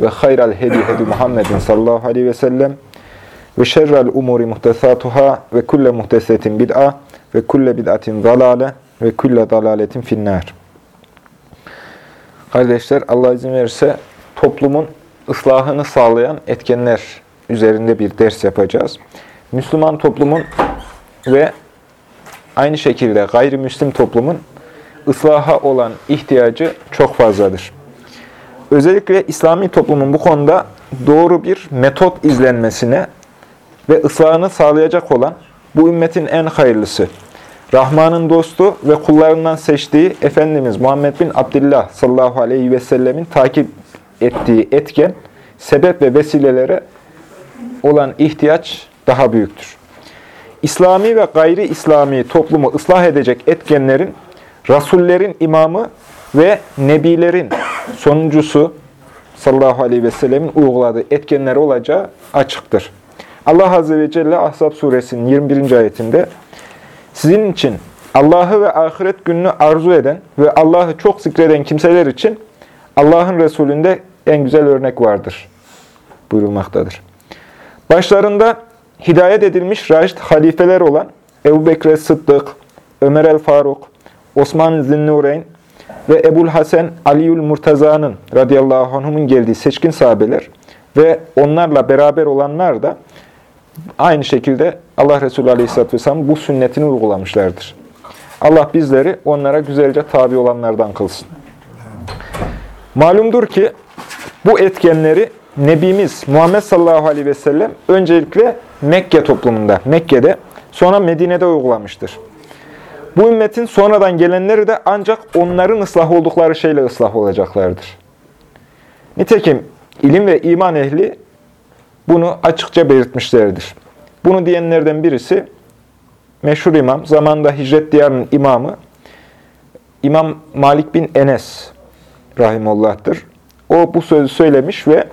ve hayral hedi hedi Muhammedin sallallahu aleyhi ve sellem ve şerrel umuri muhtesatuhâ ve kulle muhtesetin bid'a ve kulle bid'atin zalale ve kulle dalaletin finnâr. Kardeşler Allah izin verirse toplumun ıslahını sağlayan etkenler üzerinde bir ders yapacağız. Müslüman toplumun ve aynı şekilde gayrimüslim toplumun ıslaha olan ihtiyacı çok fazladır. Özellikle İslami toplumun bu konuda doğru bir metot izlenmesine ve ıslahını sağlayacak olan bu ümmetin en hayırlısı, Rahman'ın dostu ve kullarından seçtiği Efendimiz Muhammed bin Abdullah sallallahu aleyhi ve sellemin takip ettiği etken, sebep ve vesilelere olan ihtiyaç daha büyüktür. İslami ve gayri İslami toplumu ıslah edecek etkenlerin, Rasullerin imamı ve Nebilerin sonuncusu sallallahu aleyhi ve sellemin uyguladığı etkenleri olacağı açıktır. Allah Azze ve Celle Ahzab suresinin 21. ayetinde sizin için Allah'ı ve ahiret gününü arzu eden ve Allah'ı çok zikreden kimseler için Allah'ın Resulü'nde en güzel örnek vardır buyurulmaktadır. Başlarında hidayet edilmiş raşit halifeler olan Ebu Bekir Sıddık, Ömer el Faruk, Osman Zinnureyn ve Ebul Hasan Aliül Murtaza'nın radıyallahu anh'ın geldiği seçkin sahabeler ve onlarla beraber olanlar da aynı şekilde Allah Resulü Aleyhisselatü Vesselam bu sünnetini uygulamışlardır. Allah bizleri onlara güzelce tabi olanlardan kılsın. Malumdur ki bu etkenleri Nebimiz Muhammed sallallahu aleyhi ve sellem öncelikle Mekke toplumunda, Mekke'de, sonra Medine'de uygulamıştır. Bu ümmetin sonradan gelenleri de ancak onların ıslah oldukları şeyle ıslah olacaklardır. Nitekim ilim ve iman ehli bunu açıkça belirtmişlerdir. Bunu diyenlerden birisi meşhur imam, zamanda hicret diyarının imamı İmam Malik bin Enes rahimullah'tır. O bu sözü söylemiş ve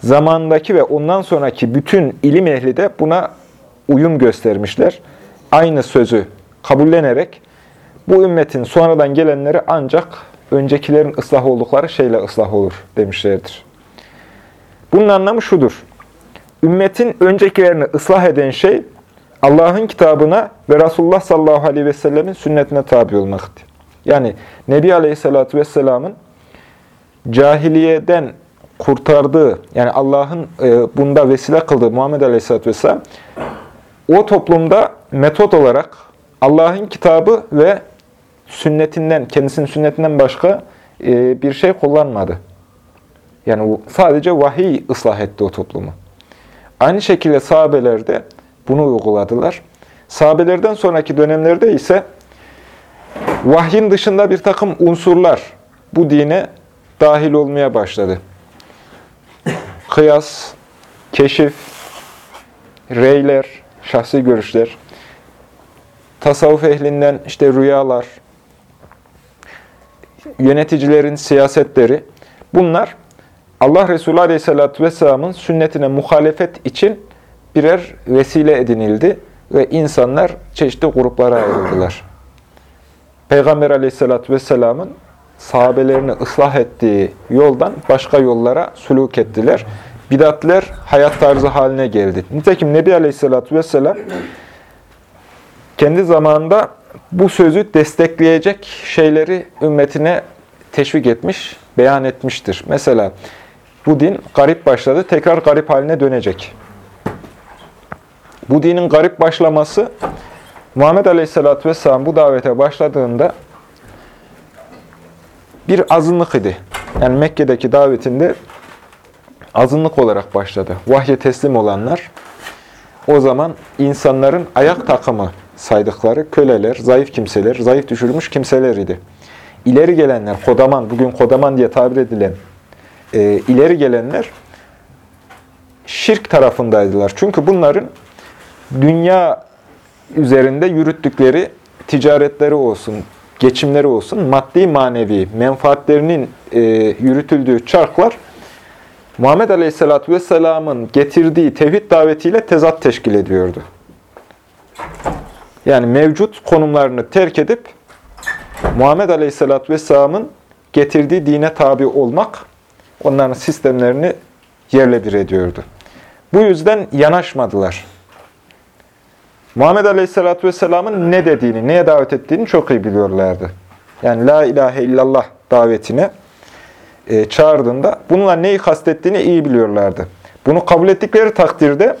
zamandaki ve ondan sonraki bütün ilim ehli de buna uyum göstermişler. Aynı sözü kabullenerek bu ümmetin sonradan gelenleri ancak öncekilerin ıslah oldukları şeyle ıslah olur demişlerdir. Bunun anlamı şudur. Ümmetin öncekilerini ıslah eden şey Allah'ın kitabına ve Resulullah sallallahu aleyhi ve sellemin sünnetine tabi olmaktır. Yani Nebi aleyhissalatü vesselamın cahiliyeden kurtardığı, yani Allah'ın e, bunda vesile kıldığı Muhammed aleyhissalatü vesselam, o toplumda metot olarak Allah'ın kitabı ve sünnetinden, kendisinin sünnetinden başka e, bir şey kullanmadı. Yani sadece vahiy ıslah etti o toplumu. Aynı şekilde sahabeler de bunu uyguladılar. Sahabelerden sonraki dönemlerde ise vahyin dışında bir takım unsurlar bu dine dahil olmaya başladı. Kıyas, keşif, reyler, şahsi görüşler, tasavvuf ehlinden işte rüyalar, yöneticilerin siyasetleri, bunlar Allah Resulü Aleyhisselatü Vesselam'ın sünnetine muhalefet için birer vesile edinildi ve insanlar çeşitli gruplara ayrıldılar. Peygamber Aleyhisselatü Vesselam'ın sahabelerini ıslah ettiği yoldan başka yollara suluk ettiler. Bidatler hayat tarzı haline geldi. Nitekim Nebi Aleyhisselatü Vesselam kendi zamanında bu sözü destekleyecek şeyleri ümmetine teşvik etmiş, beyan etmiştir. Mesela bu din garip başladı, tekrar garip haline dönecek. Bu dinin garip başlaması, Muhammed Aleyhisselatü Vesselam bu davete başladığında bir azınlık idi. Yani Mekke'deki davetinde azınlık olarak başladı. Vahye teslim olanlar, o zaman insanların ayak takımı saydıkları köleler, zayıf kimseler, zayıf düşürülmüş kimseler idi. İleri gelenler, kodaman, bugün kodaman diye tabir edilen e, ileri gelenler şirk tarafındaydılar. Çünkü bunların dünya üzerinde yürüttükleri ticaretleri olsun, geçimleri olsun, maddi manevi menfaatlerinin e, yürütüldüğü çarklar Muhammed Aleyhisselatü Vesselam'ın getirdiği tevhid davetiyle tezat teşkil ediyordu. Yani mevcut konumlarını terk edip Muhammed Aleyhisselatü Vesselam'ın getirdiği dine tabi olmak onların sistemlerini yerle bir ediyordu. Bu yüzden yanaşmadılar. Muhammed Aleyhisselatü Vesselam'ın ne dediğini, neye davet ettiğini çok iyi biliyorlardı. Yani La ilahe illallah davetine e, çağırdığında bununla neyi kastettiğini iyi biliyorlardı. Bunu kabul ettikleri takdirde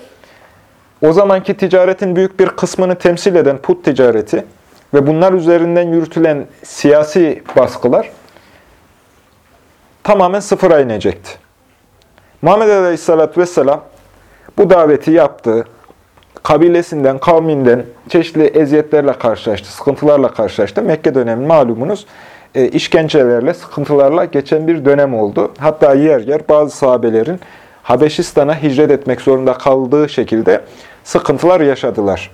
o zamanki ticaretin büyük bir kısmını temsil eden put ticareti ve bunlar üzerinden yürütülen siyasi baskılar tamamen sıfıra inecekti. Muhammed Aleyhisselatü Vesselam bu daveti yaptı. Kabilesinden, kavminden çeşitli eziyetlerle karşılaştı, sıkıntılarla karşılaştı. Mekke dönemi malumunuz e, işkencelerle, sıkıntılarla geçen bir dönem oldu. Hatta yer yer bazı sahabelerin Habeşistan'a hicret etmek zorunda kaldığı şekilde sıkıntılar yaşadılar.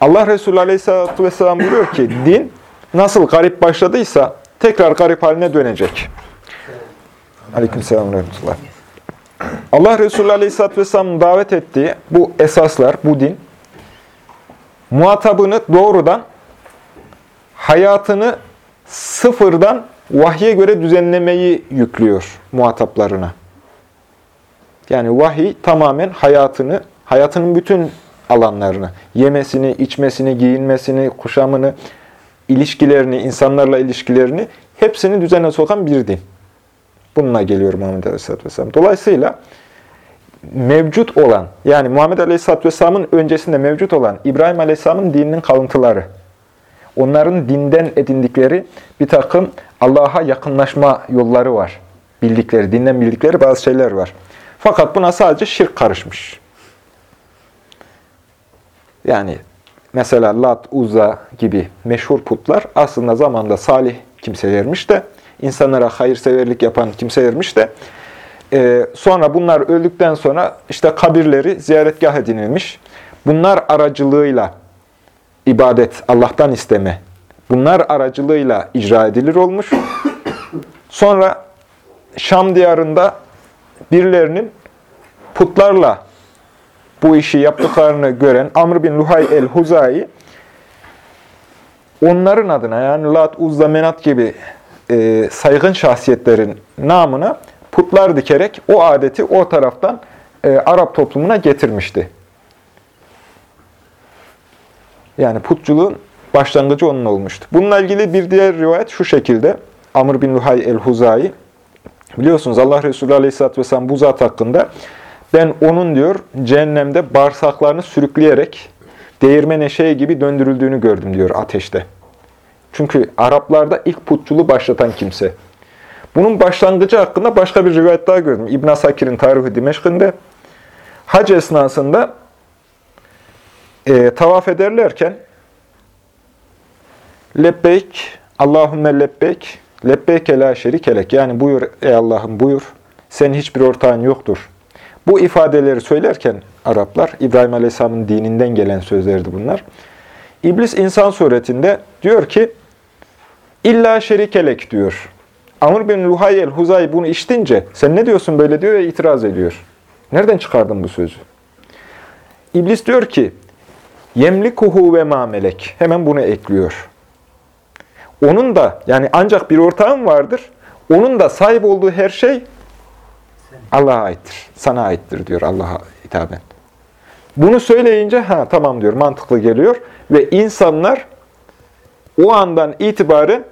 Allah Resulü Aleyhisselatü Vesselam buyuruyor ki, din nasıl garip başladıysa tekrar garip haline dönecek. Aleykümselam Rahmetullah. Allah Resulü Aleyhisselatü Vesselam'ın davet ettiği bu esaslar, bu din, muhatabını doğrudan hayatını sıfırdan vahye göre düzenlemeyi yüklüyor muhataplarına. Yani vahiy tamamen hayatını, hayatının bütün alanlarını, yemesini, içmesini, giyinmesini, kuşamını, ilişkilerini, insanlarla ilişkilerini hepsini düzene sokan bir din. Bununla geliyor Muhammed Aleyhisselatü Vesselam. Dolayısıyla mevcut olan, yani Muhammed Aleyhisselatü Vesselam'ın öncesinde mevcut olan İbrahim Aleyhisselam'ın dininin kalıntıları, onların dinden edindikleri bir takım Allah'a yakınlaşma yolları var. Bildikleri, dinden bildikleri bazı şeyler var. Fakat buna sadece şirk karışmış. Yani mesela Lat, Uzza gibi meşhur putlar aslında zamanda salih kimselermiş de, insanlara hayırseverlik yapan kimselermiş de, e, sonra bunlar öldükten sonra işte kabirleri ziyaretgah edinilmiş. Bunlar aracılığıyla ibadet, Allah'tan isteme, bunlar aracılığıyla icra edilir olmuş. Sonra Şam diyarında birilerinin putlarla bu işi yaptıklarını gören Amr bin Luhay el-Huzayi onların adına yani Lat, Uzza, Menat gibi e, saygın şahsiyetlerin namına putlar dikerek o adeti o taraftan e, Arap toplumuna getirmişti. Yani putçuluğun başlangıcı onun olmuştu. Bununla ilgili bir diğer rivayet şu şekilde. Amr bin Luhay el-Huzayi. Biliyorsunuz Allah Resulü Aleyhisselatü Vesselam bu zat hakkında ben onun diyor cehennemde bağırsaklarını sürükleyerek değirmen eşeği gibi döndürüldüğünü gördüm diyor ateşte. Çünkü Araplarda ilk putçuluğu başlatan kimse. Bunun başlangıcı hakkında başka bir rivayet daha gördüm. İbn Sakir'in Tarihi Dimeşk'inde hac esnasında e, tavaf ederlerken lebbeyk, Allahümme lebbeyk, lebbeyke la şerikelek. Yani buyur ey Allah'ım buyur, senin hiçbir ortağın yoktur. Bu ifadeleri söylerken Araplar, İbrahim Aleyhisselam'ın dininden gelen sözlerdi bunlar. İblis insan suretinde diyor ki, illa şerikelek diyor. Amr bin Luhay el-Huzay bunu işitince, sen ne diyorsun böyle diyor ve itiraz ediyor. Nereden çıkardın bu sözü? İblis diyor ki, Yemlikuhu ve ma melek. Hemen bunu ekliyor. Onun da yani ancak bir ortağım vardır. Onun da sahip olduğu her şey Allah'a aittir. Sana aittir diyor Allah'a hitaben. Bunu söyleyince ha tamam diyor mantıklı geliyor ve insanlar o andan itibaren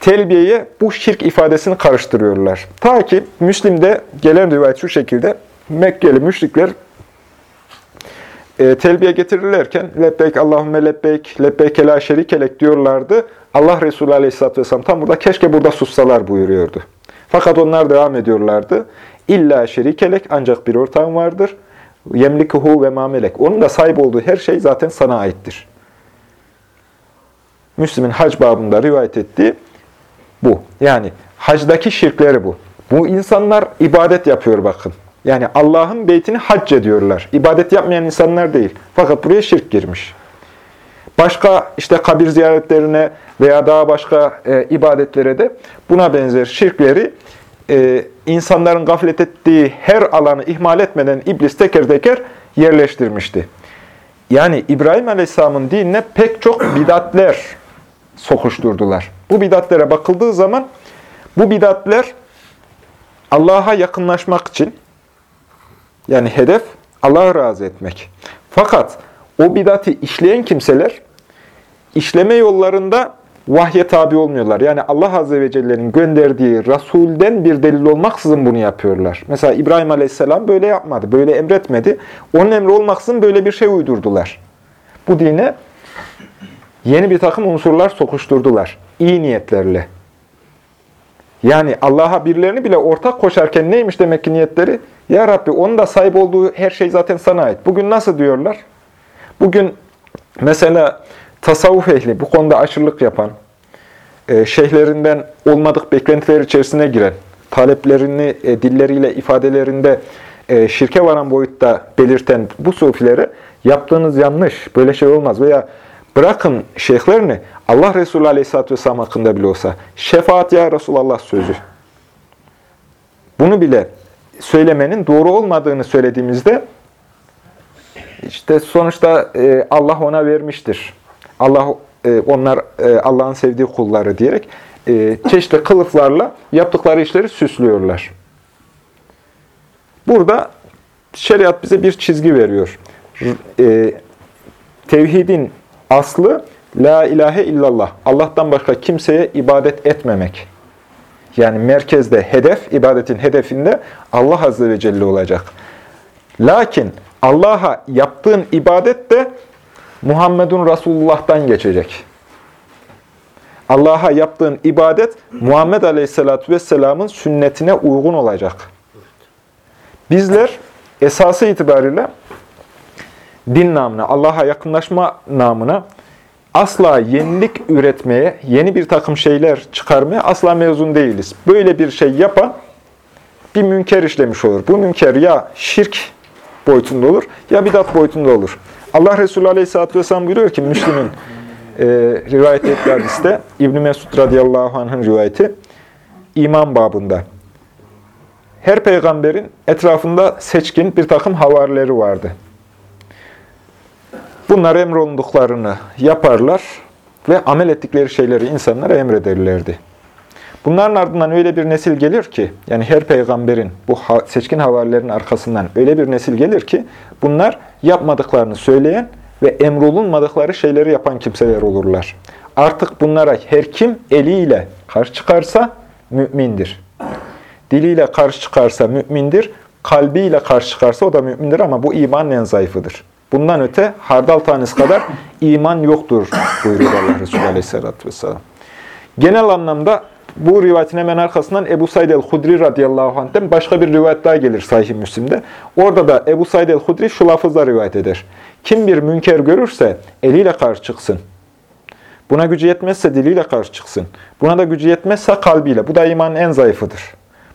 telbiyeye bu şirk ifadesini karıştırıyorlar. Ta ki Müslim'de gelen rivayet şu şekilde Mekkeli müşrikler e, telbiye getirirlerken lebbeyk Allahümme lebbeyk, lebbeyke la şerikelek diyorlardı. Allah Resulü Aleyhisselatü Vesselam tam burada keşke burada sussalar buyuruyordu. Fakat onlar devam ediyorlardı. İlla şerikelek ancak bir ortağın vardır. Yemlikuhu ve mamelek. Onun da sahip olduğu her şey zaten sana aittir. Müslüm'ün hac babında rivayet ettiği bu. Yani hacdaki şirkleri bu. Bu insanlar ibadet yapıyor bakın. Yani Allah'ın beytini hac ediyorlar. İbadet yapmayan insanlar değil. Fakat buraya şirk girmiş. Başka işte kabir ziyaretlerine veya daha başka e, ibadetlere de buna benzer şirkleri e, insanların gaflet ettiği her alanı ihmal etmeden iblis teker teker yerleştirmişti. Yani İbrahim Aleyhisselam'ın dinine pek çok bidatler sokuşturdular. Bu bidatlere bakıldığı zaman bu bidatler Allah'a yakınlaşmak için yani hedef Allah'ı razı etmek. Fakat o bidatı işleyen kimseler işleme yollarında vahye tabi olmuyorlar. Yani Allah Azze ve Celle'nin gönderdiği Resul'den bir delil olmaksızın bunu yapıyorlar. Mesela İbrahim Aleyhisselam böyle yapmadı, böyle emretmedi. Onun emri olmaksızın böyle bir şey uydurdular. Bu dine yeni bir takım unsurlar sokuşturdular. İyi niyetlerle. Yani Allah'a birilerini bile ortak koşarken neymiş demek ki niyetleri? Ya Rabbi onun da sahip olduğu her şey zaten sana ait. Bugün nasıl diyorlar? Bugün mesela tasavvuf ehli, bu konuda aşırılık yapan, e, şeyhlerinden olmadık beklentiler içerisine giren, taleplerini e, dilleriyle, ifadelerinde e, şirke varan boyutta belirten bu sufilere yaptığınız yanlış, böyle şey olmaz veya bırakın şeyhlerini Allah Resulü Aleyhisselatü Vesselam hakkında bile olsa şefaat ya Resulallah sözü. Bunu bile söylemenin doğru olmadığını söylediğimizde işte sonuçta Allah ona vermiştir. Allah e, onlar e, Allah'ın sevdiği kulları diyerek e, çeşitli kılıflarla yaptıkları işleri süslüyorlar. Burada şeriat bize bir çizgi veriyor. Tevhidin aslı La ilahe illallah. Allah'tan başka kimseye ibadet etmemek. Yani merkezde hedef, ibadetin hedefinde Allah Azze ve Celle olacak. Lakin Allah'a yaptığın ibadet de Muhammedun Resulullah'tan geçecek. Allah'a yaptığın ibadet Muhammed Aleyhisselatü Vesselam'ın sünnetine uygun olacak. Bizler esası itibariyle din namına, Allah'a yakınlaşma namına asla yenilik üretmeye, yeni bir takım şeyler çıkarmaya asla mezun değiliz. Böyle bir şey yapan bir münker işlemiş olur. Bu münker ya şirk boyutunda olur ya bidat boyutunda olur. Allah Resulü Aleyhisselatü Vesselam buyuruyor ki Müslim'in e, rivayet ettiği hadiste İbn Mesud radıyallahu anh'ın rivayeti iman babında. Her peygamberin etrafında seçkin bir takım havarileri vardı. Bunlar emrolunduklarını yaparlar ve amel ettikleri şeyleri insanlara emrederlerdi. Bunların ardından öyle bir nesil gelir ki, yani her peygamberin, bu seçkin havarilerin arkasından öyle bir nesil gelir ki, bunlar yapmadıklarını söyleyen ve emrolunmadıkları şeyleri yapan kimseler olurlar. Artık bunlara her kim eliyle karşı çıkarsa mümindir. Diliyle karşı çıkarsa mümindir, kalbiyle karşı çıkarsa o da mümindir ama bu imanın en zayıfıdır. Bundan öte hardal tanesi kadar iman yoktur buyuruyor Allah Resulü Aleyhisselatü Vesselam. Genel anlamda bu rivayetin hemen arkasından Ebu Said el-Hudri radıyallahu anh'ten başka bir rivayet daha gelir Sahih Müslim'de. Orada da Ebu Said el-Hudri şu lafızla rivayet eder. Kim bir münker görürse eliyle karşı çıksın. Buna gücü yetmezse diliyle karşı çıksın. Buna da gücü yetmezse kalbiyle. Bu da imanın en zayıfıdır.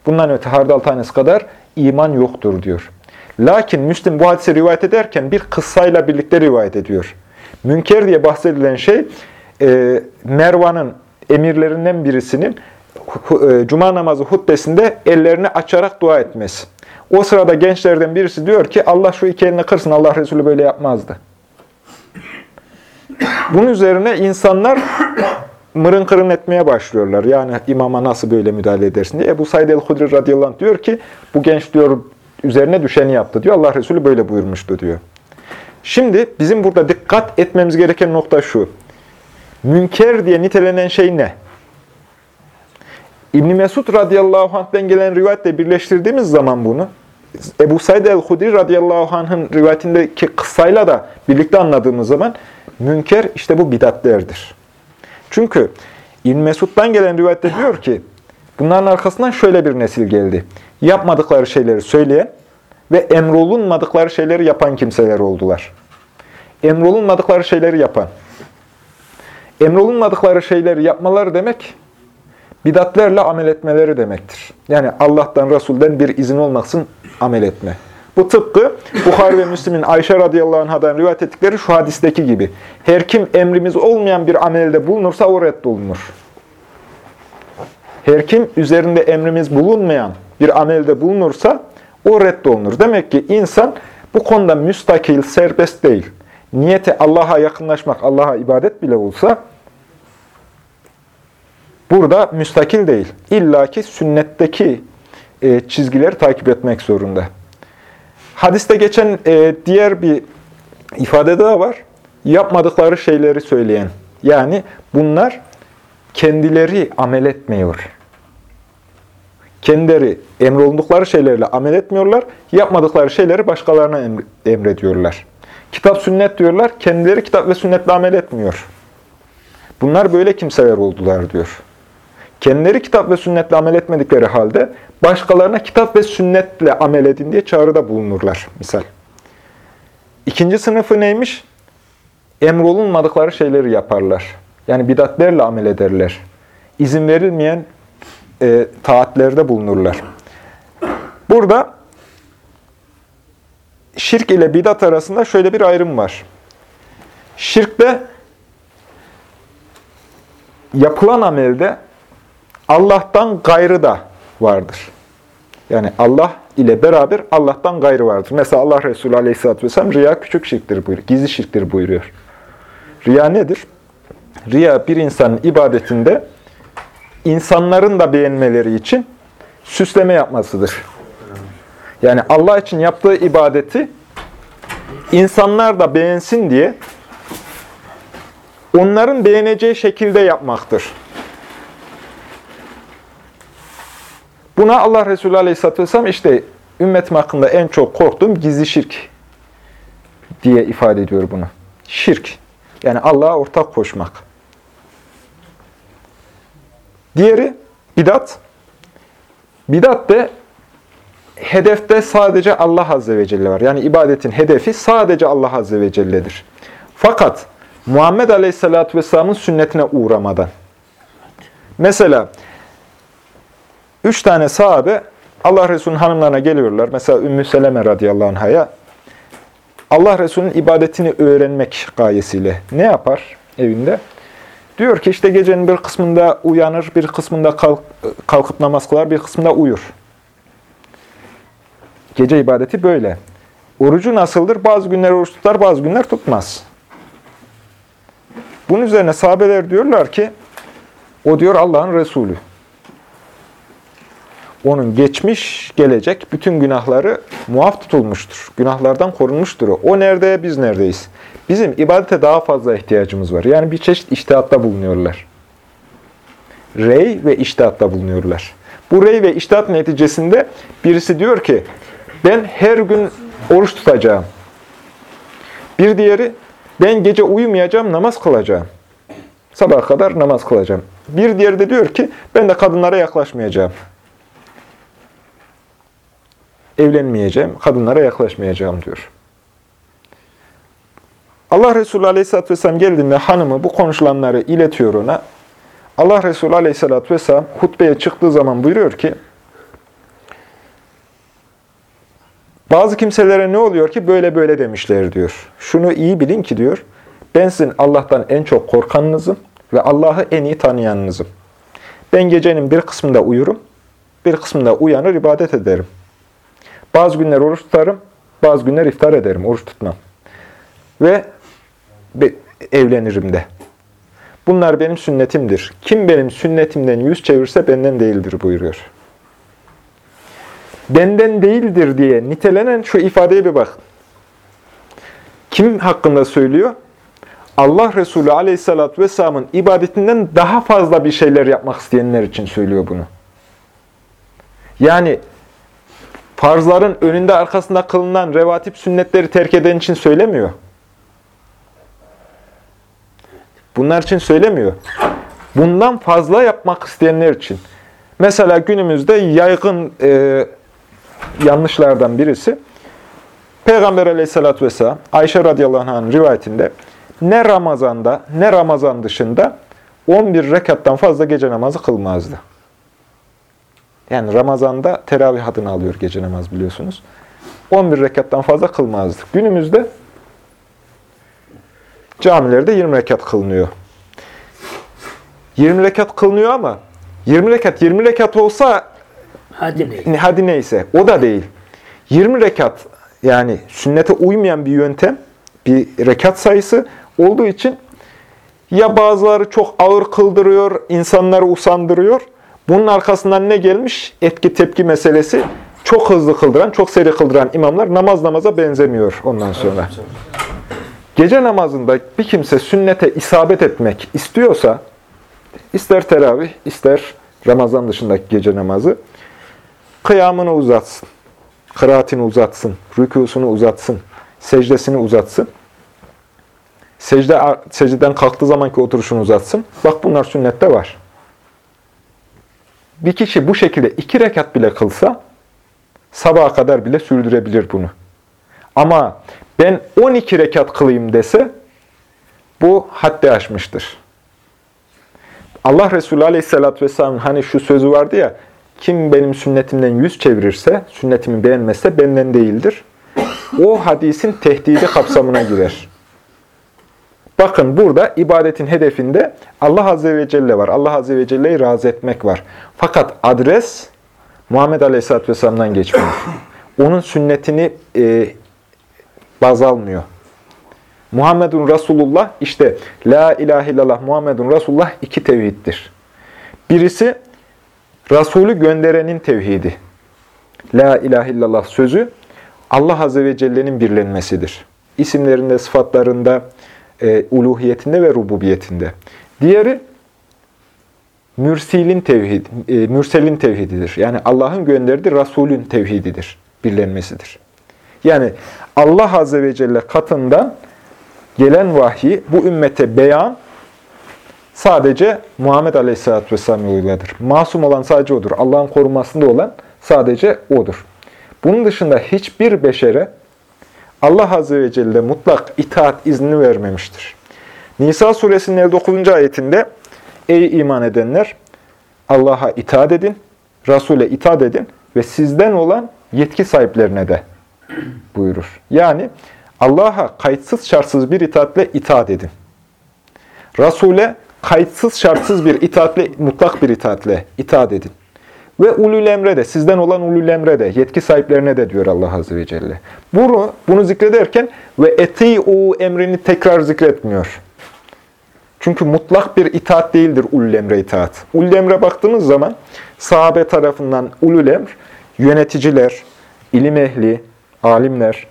Bundan öte hardal tanesi kadar iman yoktur diyor. Lakin Müslim bu hadisi rivayet ederken bir kıssayla birlikte rivayet ediyor. Münker diye bahsedilen şey e, Mervan'ın emirlerinden birisinin cuma namazı hutbesinde ellerini açarak dua etmesi. O sırada gençlerden birisi diyor ki Allah şu iki elini kırsın. Allah Resulü böyle yapmazdı. Bunun üzerine insanlar mırın kırın etmeye başlıyorlar. Yani imama nasıl böyle müdahale edersin diye. Ebu Said el-Hudri radıyallahu anh diyor ki bu genç diyor üzerine düşeni yaptı diyor. Allah Resulü böyle buyurmuştu diyor. Şimdi bizim burada dikkat etmemiz gereken nokta şu. Münker diye nitelenen şey ne? İbn Mesud radıyallahu anh'den gelen rivayetle birleştirdiğimiz zaman bunu Ebu Said el-Hudri radıyallahu anh'ın rivayetindeki kıssayla da birlikte anladığımız zaman münker işte bu bidatlerdir. Çünkü İbn Mesud'dan gelen rivayette diyor ki bunların arkasından şöyle bir nesil geldi. Yapmadıkları şeyleri söyleyen ve emrolunmadıkları şeyleri yapan kimseler oldular. Emrolunmadıkları şeyleri yapan. Emrolunmadıkları şeyleri yapmaları demek bidatlerle amel etmeleri demektir. Yani Allah'tan, Resul'den bir izin olmaksın amel etme. Bu tıpkı Bukhari ve Müslim'in Ayşe radıyallahu anhadan rivayet ettikleri şu hadisteki gibi. Her kim emrimiz olmayan bir amelde bulunursa o reddolunur. Her kim üzerinde emrimiz bulunmayan bir amelde bulunursa o reddolunur. Demek ki insan bu konuda müstakil, serbest değil. Niyeti Allah'a yakınlaşmak, Allah'a ibadet bile olsa burada müstakil değil. İlla ki sünnetteki e, çizgileri takip etmek zorunda. Hadiste geçen e, diğer bir ifade daha var. Yapmadıkları şeyleri söyleyen. Yani bunlar kendileri amel etmiyor. Kendileri emrolundukları şeylerle amel etmiyorlar. Yapmadıkları şeyleri başkalarına emrediyorlar. Kitap sünnet diyorlar. Kendileri kitap ve sünnetle amel etmiyor. Bunlar böyle kimseler oldular diyor. Kendileri kitap ve sünnetle amel etmedikleri halde başkalarına kitap ve sünnetle amel edin diye çağrıda bulunurlar misal. İkinci sınıfı neymiş? Emrolunmadıkları şeyleri yaparlar. Yani bidatlerle amel ederler. İzin verilmeyen e, taatlerde bulunurlar. Burada şirk ile bidat arasında şöyle bir ayrım var. Şirkte yapılan amelde Allah'tan gayrı da vardır. Yani Allah ile beraber Allah'tan gayrı vardır. Mesela Allah Resulü Aleyhisselatü Vesselam riya küçük şirktir buyuruyor. Gizli şirktir buyuruyor. Riya nedir? Riya bir insanın ibadetinde insanların da beğenmeleri için süsleme yapmasıdır. Yani Allah için yaptığı ibadeti insanlar da beğensin diye onların beğeneceği şekilde yapmaktır. Buna Allah Resulü Aleyhisselatü Vesselam işte ümmetim hakkında en çok korktuğum gizli şirk diye ifade ediyor bunu. Şirk. Yani Allah'a ortak koşmak. Diğeri bidat. Bidat de hedefte sadece Allah Azze ve Celle var. Yani ibadetin hedefi sadece Allah Azze ve Celle'dir. Fakat Muhammed Aleyhisselatü Vesselam'ın sünnetine uğramadan. Mesela üç tane sahabe Allah Resulü'nün hanımlarına geliyorlar. Mesela Ümmü Seleme radıyallahu anh'a Allah Resulü'nün ibadetini öğrenmek gayesiyle ne yapar evinde? Diyor ki işte gecenin bir kısmında uyanır, bir kısmında kalk, kalkıp namaz kılar, bir kısmında uyur. Gece ibadeti böyle. Orucu nasıldır? Bazı günler oruç tutar, bazı günler tutmaz. Bunun üzerine sahabeler diyorlar ki, o diyor Allah'ın Resulü. Onun geçmiş, gelecek bütün günahları muaf tutulmuştur. Günahlardan korunmuştur o. O nerede, biz neredeyiz? Bizim ibadete daha fazla ihtiyacımız var. Yani bir çeşit iştihatta bulunuyorlar. Rey ve iştihatta bulunuyorlar. Bu rey ve iştihat neticesinde birisi diyor ki, ben her gün oruç tutacağım. Bir diğeri, ben gece uyumayacağım, namaz kılacağım. Sabaha kadar namaz kılacağım. Bir diğeri de diyor ki, ben de kadınlara yaklaşmayacağım. Evlenmeyeceğim, kadınlara yaklaşmayacağım diyor. Allah Resulü Aleyhisselatü Vesselam geldiğinde hanımı bu konuşulanları iletiyor ona. Allah Resulü Aleyhisselatü Vesselam hutbeye çıktığı zaman buyuruyor ki, bazı kimselere ne oluyor ki böyle böyle demişler diyor. Şunu iyi bilin ki diyor, ben sizin Allah'tan en çok korkanınızım ve Allah'ı en iyi tanıyanınızım. Ben gecenin bir kısmında uyurum, bir kısmında uyanır ibadet ederim. Bazı günler oruç tutarım, bazı günler iftar ederim, oruç tutmam. Ve evlenirim de. Bunlar benim sünnetimdir. Kim benim sünnetimden yüz çevirse benden değildir buyuruyor. Benden değildir diye nitelenen şu ifadeye bir bak. Kim hakkında söylüyor? Allah Resulü Aleyhisselatü Vesselam'ın ibadetinden daha fazla bir şeyler yapmak isteyenler için söylüyor bunu. Yani farzların önünde arkasında kılınan revatip sünnetleri terk eden için söylemiyor. Bunlar için söylemiyor. Bundan fazla yapmak isteyenler için. Mesela günümüzde yaygın e, yanlışlardan birisi, Peygamber aleyhissalatü vesselam, Ayşe radıyallahu anh'ın rivayetinde, ne Ramazan'da ne Ramazan dışında 11 rekattan fazla gece namazı kılmazdı. Yani Ramazan'da teravih adını alıyor gece namaz biliyorsunuz. 11 rekattan fazla kılmazdık. Günümüzde camilerde 20 rekat kılınıyor. 20 rekat kılınıyor ama 20 rekat 20 rekat olsa Hadi ne? hadi neyse o da değil. 20 rekat yani sünnete uymayan bir yöntem, bir rekat sayısı olduğu için ya bazıları çok ağır kıldırıyor, insanları usandırıyor. Bunun arkasından ne gelmiş? Etki tepki meselesi. Çok hızlı kıldıran, çok seri kıldıran imamlar namaz namaza benzemiyor ondan sonra. Gece namazında bir kimse sünnete isabet etmek istiyorsa, ister teravih, ister Ramazan dışındaki gece namazı, kıyamını uzatsın, kıraatini uzatsın, rükusunu uzatsın, secdesini uzatsın. Secde, secdeden kalktığı zamanki oturuşunu uzatsın. Bak bunlar sünnette var. Bir kişi bu şekilde iki rekat bile kılsa, sabaha kadar bile sürdürebilir bunu. Ama ben 12 rekat kılayım dese, bu haddi aşmıştır. Allah Resulü Aleyhisselatü Vesselam'ın hani şu sözü vardı ya, kim benim sünnetimden yüz çevirirse, sünnetimi beğenmezse benden değildir. O hadisin tehdidi kapsamına girer. Bakın burada ibadetin hedefinde Allah Azze ve Celle var. Allah Azze ve Celle'yi razı etmek var. Fakat adres Muhammed Aleyhisselatü Vesselam'dan geçmiyor. Onun sünnetini e, baz almıyor. Muhammedun Resulullah, işte La ilahe illallah Muhammedun Resulullah iki tevhiddir. Birisi Resulü gönderenin tevhidi. La ilahe illallah sözü Allah Azze ve Celle'nin birlenmesidir. İsimlerinde, sıfatlarında, e, uluhiyetinde ve rububiyetinde. Diğeri mürsilin tevhid, e, mürselin tevhididir. Yani Allah'ın gönderdiği Resulün tevhididir, birlenmesidir. Yani Allah Azze ve Celle katından gelen vahyi bu ümmete beyan sadece Muhammed Aleyhisselatü Vesselam yoluyladır. Masum olan sadece O'dur. Allah'ın korumasında olan sadece O'dur. Bunun dışında hiçbir beşere Allah Azze ve Celle mutlak itaat izni vermemiştir. Nisa suresinin 59. ayetinde Ey iman edenler! Allah'a itaat edin, Resul'e itaat edin ve sizden olan yetki sahiplerine de buyurur. Yani Allah'a kayıtsız şartsız bir itaatle itaat edin. Resul'e kayıtsız şartsız bir itaatle, mutlak bir itaatle itaat edin. Ve ulul emre de, sizden olan ulul emre de, yetki sahiplerine de diyor Allah Azze ve Celle. Bunu, bunu zikrederken ve eti'u emrini tekrar zikretmiyor. Çünkü mutlak bir itaat değildir ulul emre itaat. Ulul emre baktığımız zaman sahabe tarafından ulul emr, yöneticiler, ilim ehli, alimler,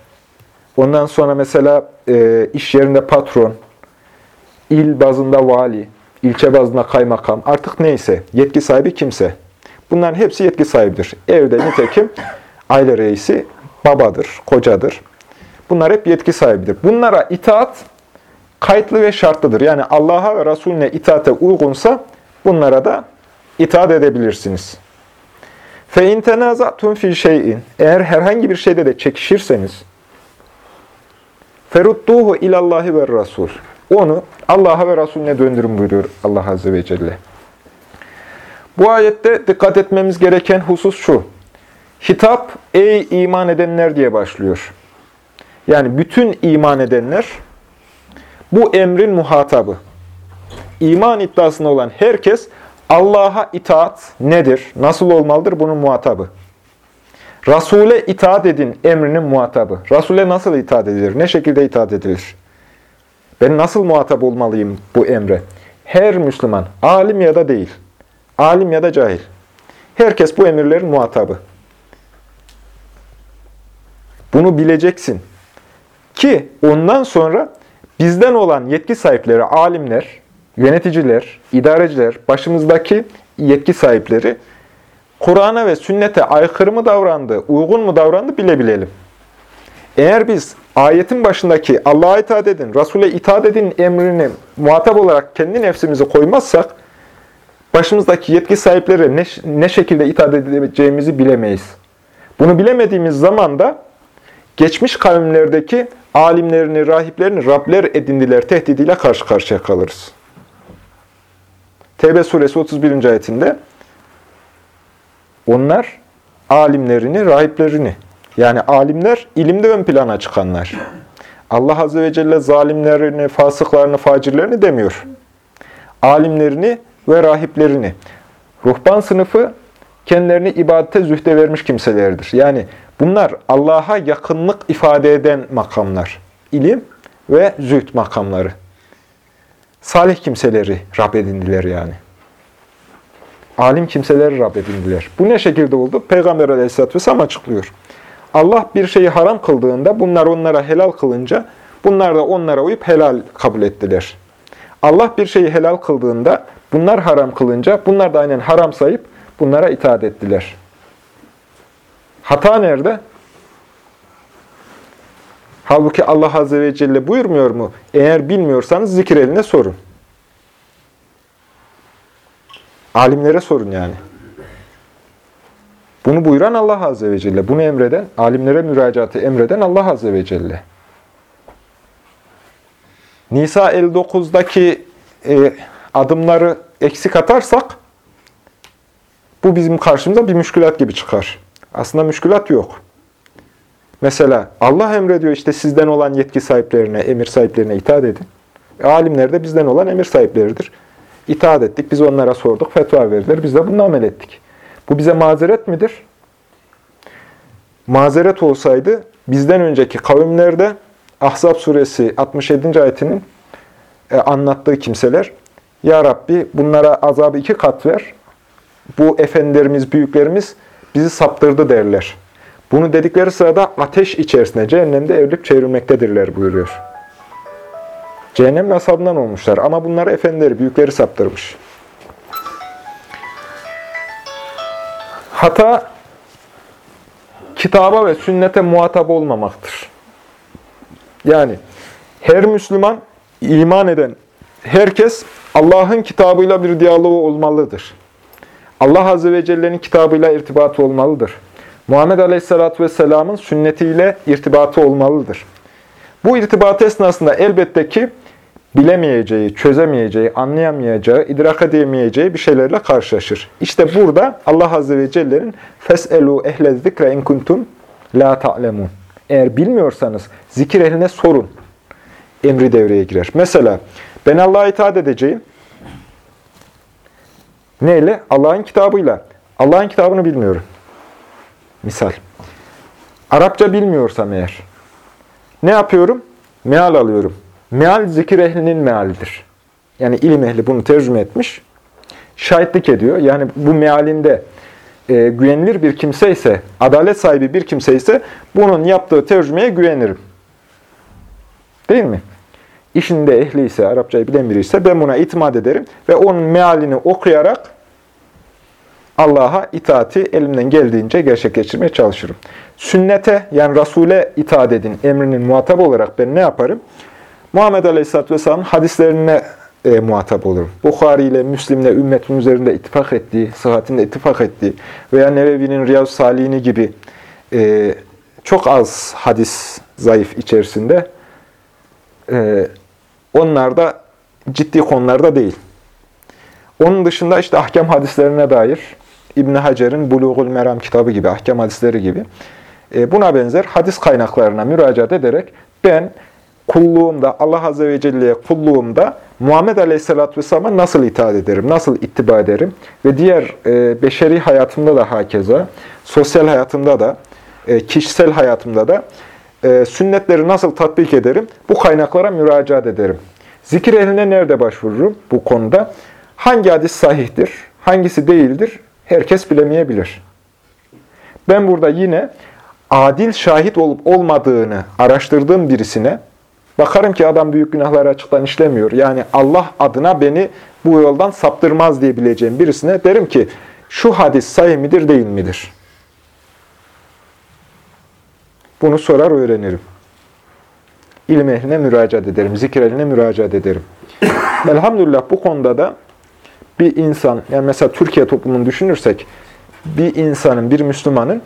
ondan sonra mesela e, iş yerinde patron, il bazında vali, ilçe bazında kaymakam, artık neyse, yetki sahibi kimse. Bunların hepsi yetki sahibidir. Evde nitekim aile reisi babadır, kocadır. Bunlar hep yetki sahibidir. Bunlara itaat kayıtlı ve şartlıdır. Yani Allah'a ve Resulüne itaate uygunsa bunlara da itaat edebilirsiniz. فَاِنْ تَنَازَعْتُمْ فِي şeyin Eğer herhangi bir şeyde de çekişirseniz فَرُدُّوهُ اِلَى اللّٰهِ ve Rasul. Onu Allah'a ve Resulüne döndürün buyuruyor Allah Azze ve Celle. Bu ayette dikkat etmemiz gereken husus şu. Hitap, ey iman edenler diye başlıyor. Yani bütün iman edenler bu emrin muhatabı. İman iddiasında olan herkes Allah'a itaat nedir, nasıl olmalıdır bunun muhatabı. Resul'e itaat edin emrinin muhatabı. Resul'e nasıl itaat edilir, ne şekilde itaat edilir? Ben nasıl muhatap olmalıyım bu emre? Her Müslüman, alim ya da değil, alim ya da cahil. Herkes bu emirlerin muhatabı. Bunu bileceksin. Ki ondan sonra bizden olan yetki sahipleri, alimler, yöneticiler, idareciler, başımızdaki yetki sahipleri Kur'an'a ve sünnete aykırı mı davrandı, uygun mu davrandı bilebilelim. Eğer biz ayetin başındaki Allah'a itaat edin, Resul'e itaat edin emrini muhatap olarak kendi nefsimizi koymazsak, başımızdaki yetki sahipleri ne, ne şekilde itaat edeceğimizi bilemeyiz. Bunu bilemediğimiz zaman da geçmiş kavimlerdeki alimlerini, rahiplerini Rabler edindiler tehdidiyle karşı karşıya kalırız. Tevbe suresi 31. ayetinde Onlar alimlerini, rahiplerini. Yani alimler ilimde ön plana çıkanlar. Allah Azze ve Celle zalimlerini, fasıklarını, facirlerini demiyor. Alimlerini ve rahiplerini. Ruhban sınıfı kendilerini ibadete zühde vermiş kimselerdir. Yani bunlar Allah'a yakınlık ifade eden makamlar. İlim ve zühd makamları. Salih kimseleri Rab edindiler yani. Alim kimseleri Rab edindiler. Bu ne şekilde oldu? Peygamber aleyhisselatü vesselam açıklıyor. Allah bir şeyi haram kıldığında, bunlar onlara helal kılınca, bunlar da onlara uyup helal kabul ettiler. Allah bir şeyi helal kıldığında, bunlar haram kılınca, bunlar da aynen haram sayıp bunlara itaat ettiler. Hata nerede? Halbuki Allah Azze ve Celle buyurmuyor mu? Eğer bilmiyorsanız zikir eline sorun. Alimlere sorun yani. Bunu buyuran Allah Azze ve Celle. Bunu emreden, alimlere müracaatı emreden Allah Azze ve Celle. Nisa 59'daki e, adımları eksik atarsak, bu bizim karşımıza bir müşkülat gibi çıkar. Aslında müşkülat yok. Mesela Allah emrediyor işte sizden olan yetki sahiplerine, emir sahiplerine itaat edin. E, alimler de bizden olan emir sahipleridir. İtaat ettik, biz onlara sorduk, fetva verdiler, biz de bunu amel ettik. Bu bize mazeret midir? Mazeret olsaydı bizden önceki kavimlerde Ahzab suresi 67. ayetinin e, anlattığı kimseler Ya Rabbi bunlara azabı iki kat ver. Bu efendilerimiz, büyüklerimiz bizi saptırdı derler. Bunu dedikleri sırada ateş içerisinde, cehennemde evrilip çevrilmektedirler buyuruyor. Cehennem asabından olmuşlar ama bunları efendileri, büyükleri saptırmış. Hata, kitaba ve sünnete muhatap olmamaktır. Yani her Müslüman, iman eden herkes Allah'ın kitabıyla bir diyaloğu olmalıdır. Allah Azze ve Celle'nin kitabıyla irtibatı olmalıdır. Muhammed Aleyhisselatü Vesselam'ın sünnetiyle irtibatı olmalıdır. Bu irtibat esnasında elbette ki bilemeyeceği, çözemeyeceği, anlayamayacağı, idrak edemeyeceği bir şeylerle karşılaşır. İşte burada Allah Azze ve Celle'nin فَسْأَلُوا اَهْلَ الذِّكْرَ اِنْ كُنْتُمْ لَا تَعْلَمُونَ Eğer bilmiyorsanız zikir ehline sorun. Emri devreye girer. Mesela ben Allah'a itaat edeceğim. Neyle? Allah'ın kitabıyla. Allah'ın kitabını bilmiyorum. Misal. Arapça bilmiyorsam eğer. Ne yapıyorum? Meal alıyorum. Meal zikir ehlinin mealidir. Yani ilim ehli bunu tercüme etmiş. Şahitlik ediyor. Yani bu mealinde e, güvenilir bir kimse ise, adalet sahibi bir kimse ise bunun yaptığı tercümeye güvenirim. Değil mi? İşinde ehli ise, Arapçayı bilen biri ise ben buna itimat ederim ve onun mealini okuyarak Allah'a itaati elimden geldiğince gerçekleştirmeye çalışırım. Sünnete yani Resul'e itaat edin emrinin muhatap olarak ben ne yaparım? Muhammed Aleyhisselatü Vesselam'ın hadislerine e, muhatap olurum. Bukhari ile Müslim'le ümmetin üzerinde ittifak ettiği, sıhhatinde ittifak ettiği veya Nevevi'nin Riyaz Salihini gibi e, çok az hadis zayıf içerisinde e, onlar da ciddi konularda değil. Onun dışında işte ahkam hadislerine dair İbn Hacer'in Buluğul Meram kitabı gibi, ahkam hadisleri gibi e, buna benzer hadis kaynaklarına müracaat ederek ben kulluğumda, Allah Azze ve Celle'ye kulluğumda Muhammed Aleyhisselatü Vesselam'a nasıl itaat ederim, nasıl ittiba ederim ve diğer e, beşeri hayatımda da hakeza, sosyal hayatımda da, e, kişisel hayatımda da e, sünnetleri nasıl tatbik ederim, bu kaynaklara müracaat ederim. Zikir ehline nerede başvururum bu konuda? Hangi hadis sahihtir, hangisi değildir, herkes bilemeyebilir. Ben burada yine adil şahit olup olmadığını araştırdığım birisine, bakarım ki adam büyük günahları açıktan işlemiyor. Yani Allah adına beni bu yoldan saptırmaz diyebileceğim birisine derim ki, şu hadis sahih midir, değil midir? Bunu sorar öğrenirim. İlim ehline müracaat ederim, zikir ehline müracaat ederim. Elhamdülillah bu konuda da bir insan, yani mesela Türkiye toplumunu düşünürsek, bir insanın, bir Müslümanın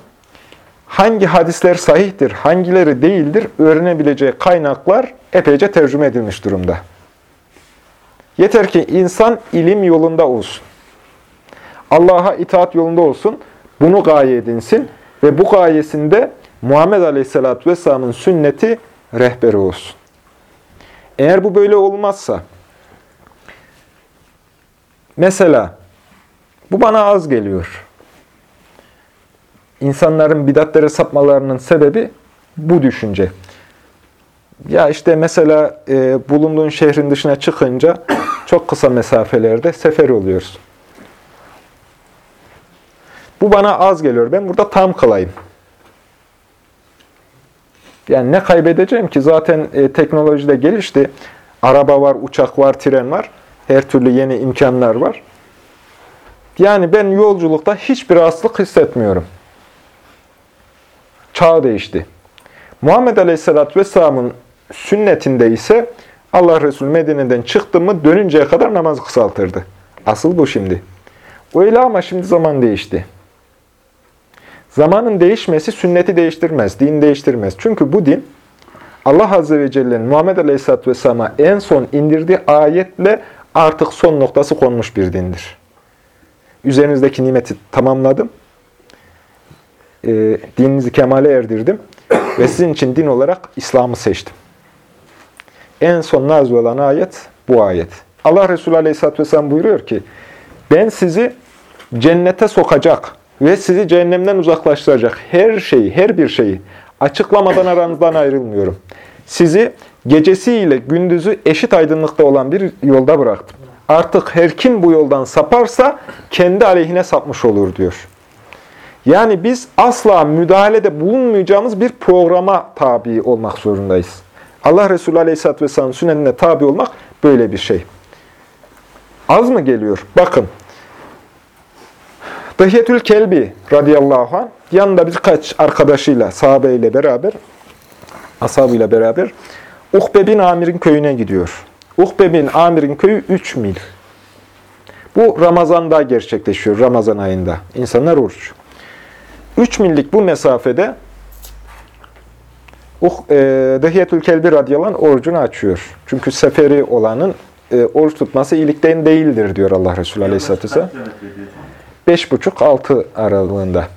hangi hadisler sahihtir, hangileri değildir öğrenebileceği kaynaklar epeyce tercüme edilmiş durumda. Yeter ki insan ilim yolunda olsun. Allah'a itaat yolunda olsun. bunu gaye edinsin ve bu gayesinde Muhammed Aleyhisselatü Vesselam'ın sünneti rehberi olsun. Eğer bu böyle olmazsa, mesela bu bana az geliyor. İnsanların bidatlere sapmalarının sebebi bu düşünce. Ya işte mesela e, bulunduğun şehrin dışına çıkınca çok kısa mesafelerde sefer oluyorsun. Bu bana az geliyor. Ben burada tam kılayım. Yani ne kaybedeceğim ki? Zaten e, teknolojide gelişti. Araba var, uçak var, tren var. Her türlü yeni imkanlar var. Yani ben yolculukta hiçbir rahatsızlık hissetmiyorum. Çağ değişti. Muhammed Aleyhisselatü Vesselam'ın sünnetinde ise Allah Resulü Medine'den çıktı mı dönünceye kadar namazı kısaltırdı. Asıl bu şimdi. Öyle ama şimdi zaman değişti. Zamanın değişmesi sünneti değiştirmez, din değiştirmez. Çünkü bu din Allah Azze ve Celle'nin Muhammed Aleyhisselatü Vesselam'a en son indirdiği ayetle artık son noktası konmuş bir dindir. Üzerinizdeki nimeti tamamladım. E, dininizi kemale erdirdim. Ve sizin için din olarak İslam'ı seçtim. En son nazil olan ayet bu ayet. Allah Resulü Aleyhisselatü Vesselam buyuruyor ki, ben sizi cennete sokacak ve sizi cehennemden uzaklaştıracak her şeyi, her bir şeyi açıklamadan aranızdan ayrılmıyorum. Sizi gecesiyle gündüzü eşit aydınlıkta olan bir yolda bıraktım. Artık her kim bu yoldan saparsa kendi aleyhine sapmış olur diyor. Yani biz asla müdahalede bulunmayacağımız bir programa tabi olmak zorundayız. Allah Resulü Aleyhisselatü Vesselam'ın sünnetine tabi olmak böyle bir şey. Az mı geliyor? Bakın. Dıhyetül Kelbi radıyallahu anh yanında birkaç arkadaşıyla, sahabeyle beraber, ashabıyla beraber Uhbe bin Amir'in köyüne gidiyor. Uhbe bin Amir'in köyü 3 mil. Bu Ramazan'da gerçekleşiyor, Ramazan ayında. İnsanlar oruç. 3 millik bu mesafede uh, e, Dehiyetül Kelbi radıyallahu orucunu açıyor. Çünkü seferi olanın e, oruç tutması iyilikten değildir diyor Allah Resulü aleyhisselatü vesselam. 5,5-6 aralığında.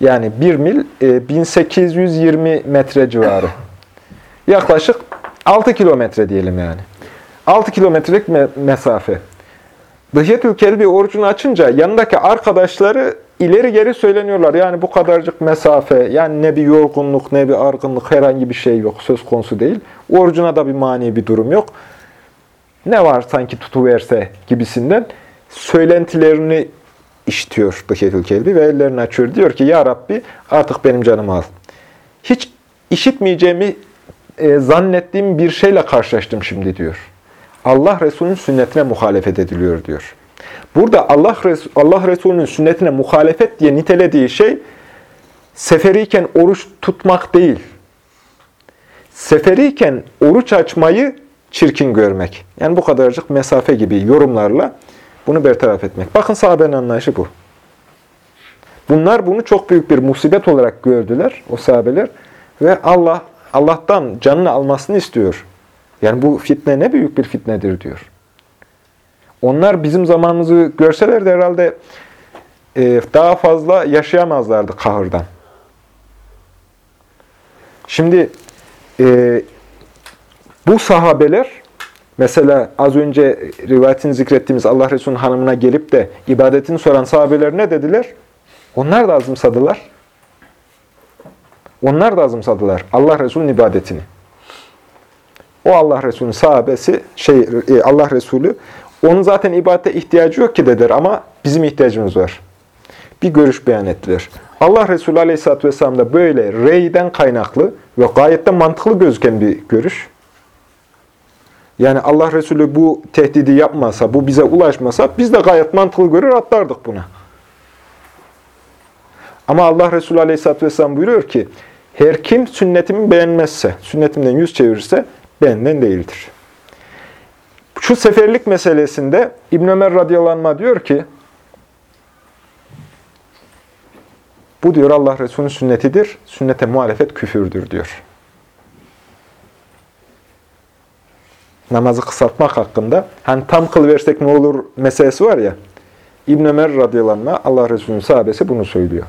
Yani 1 mil e, 1820 metre civarı. Yaklaşık 6 kilometre diyelim yani. 6 kilometrelik me mesafe. Dıhyetül Kelbi orucunu açınca yanındaki arkadaşları ileri geri söyleniyorlar. Yani bu kadarcık mesafe, yani ne bir yorgunluk, ne bir argınlık, herhangi bir şey yok, söz konusu değil. Orucuna da bir mani bir durum yok. Ne var sanki tutuverse gibisinden söylentilerini işitiyor Dıhyetül Kelbi ve ellerini açıyor. Diyor ki, Ya Rabbi artık benim canımı al. Hiç işitmeyeceğimi e, zannettiğim bir şeyle karşılaştım şimdi diyor. Allah Resulü'nün sünnetine muhalefet ediliyor diyor. Burada Allah, Resul, Allah Resulü'nün sünnetine muhalefet diye nitelediği şey seferiyken oruç tutmak değil. Seferiyken oruç açmayı çirkin görmek. Yani bu kadarcık mesafe gibi yorumlarla bunu bertaraf etmek. Bakın sahabenin anlayışı bu. Bunlar bunu çok büyük bir musibet olarak gördüler, o sahabeler. Ve Allah Allah'tan canını almasını istiyor. Yani bu fitne ne büyük bir fitnedir diyor. Onlar bizim zamanımızı görselerdi herhalde e, daha fazla yaşayamazlardı kahırdan. Şimdi e, bu sahabeler mesela az önce rivayetini zikrettiğimiz Allah Resulü'nün hanımına gelip de ibadetini soran sahabeler ne dediler? Onlar da azımsadılar. Onlar da azımsadılar Allah Resulü'nün ibadetini. O Allah Resulü'nün sahabesi, şey e, Allah Resulü onun zaten ibadete ihtiyacı yok ki dediler ama bizim ihtiyacımız var. Bir görüş beyan ettiler. Allah Resulü Aleyhisselatü Vesselam böyle reyden kaynaklı ve gayet de mantıklı gözüken bir görüş. Yani Allah Resulü bu tehdidi yapmasa, bu bize ulaşmasa biz de gayet mantıklı görür atlardık buna. Ama Allah Resulü Aleyhisselatü Vesselam buyuruyor ki, her kim sünnetimi beğenmezse, sünnetimden yüz çevirirse benden değildir. Şu seferlik meselesinde İbn Ömer radıyallahu diyor ki, bu diyor Allah Resulü'nün sünnetidir, sünnete muhalefet küfürdür diyor. Namazı kısaltmak hakkında, hani tam kılıversek ne olur meselesi var ya, İbn Ömer radıyallahu anh, Allah Resulü'nün sahabesi bunu söylüyor.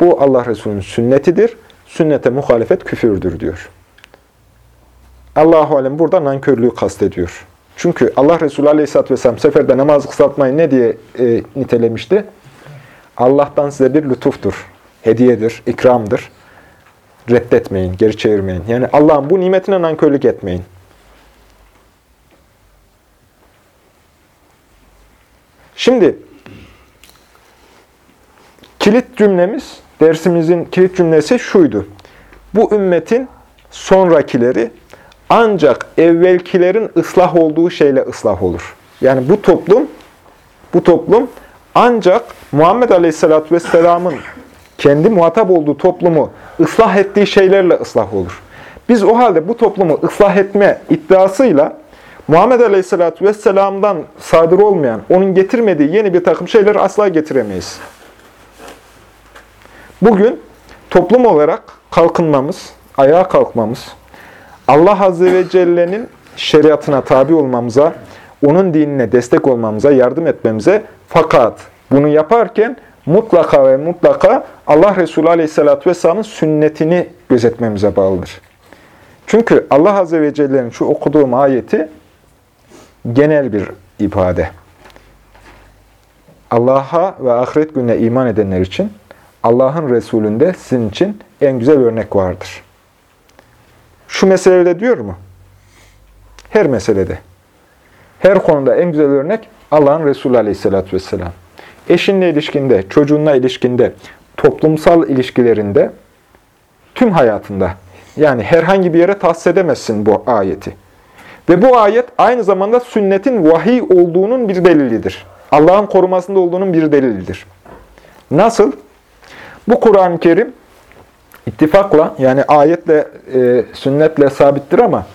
Bu Allah Resulü'nün sünnetidir. Sünnete muhalefet küfürdür diyor. Allahu alem burada nankörlüğü kastediyor. Çünkü Allah Resulü Aleyhisselatü Vesselam seferde namaz kısaltmayı ne diye e, nitelemişti? Allah'tan size bir lütuftur, hediyedir, ikramdır. Reddetmeyin, geri çevirmeyin. Yani Allah'ın bu nimetine nankörlük etmeyin. Şimdi kilit cümlemiz, dersimizin kilit cümlesi şuydu. Bu ümmetin sonrakileri ancak evvelkilerin ıslah olduğu şeyle ıslah olur. Yani bu toplum, bu toplum ancak Muhammed Aleyhisselatü Vesselam'ın kendi muhatap olduğu toplumu ıslah ettiği şeylerle ıslah olur. Biz o halde bu toplumu ıslah etme iddiasıyla Muhammed Aleyhisselatü Vesselam'dan sadır olmayan, onun getirmediği yeni bir takım şeyleri asla getiremeyiz. Bugün toplum olarak kalkınmamız, ayağa kalkmamız, Allah Azze ve Celle'nin şeriatına tabi olmamıza, onun dinine destek olmamıza, yardım etmemize fakat bunu yaparken mutlaka ve mutlaka Allah Resulü Aleyhisselatü Vesselam'ın sünnetini gözetmemize bağlıdır. Çünkü Allah Azze ve Celle'nin şu okuduğum ayeti genel bir ifade. Allah'a ve ahiret gününe iman edenler için Allah'ın Resulü'nde sizin için en güzel örnek vardır. Şu meselede diyor mu? Her meselede. Her konuda en güzel örnek Allah'ın Resulü Aleyhisselatü Vesselam. Eşinle ilişkinde, çocuğunla ilişkinde, toplumsal ilişkilerinde, tüm hayatında. Yani herhangi bir yere tahsis edemezsin bu ayeti. Ve bu ayet aynı zamanda sünnetin vahiy olduğunun bir delilidir. Allah'ın korumasında olduğunun bir delilidir. Nasıl? Bu Kur'an-ı Kerim ittifakla yani ayetle, e, sünnetle sabittir ama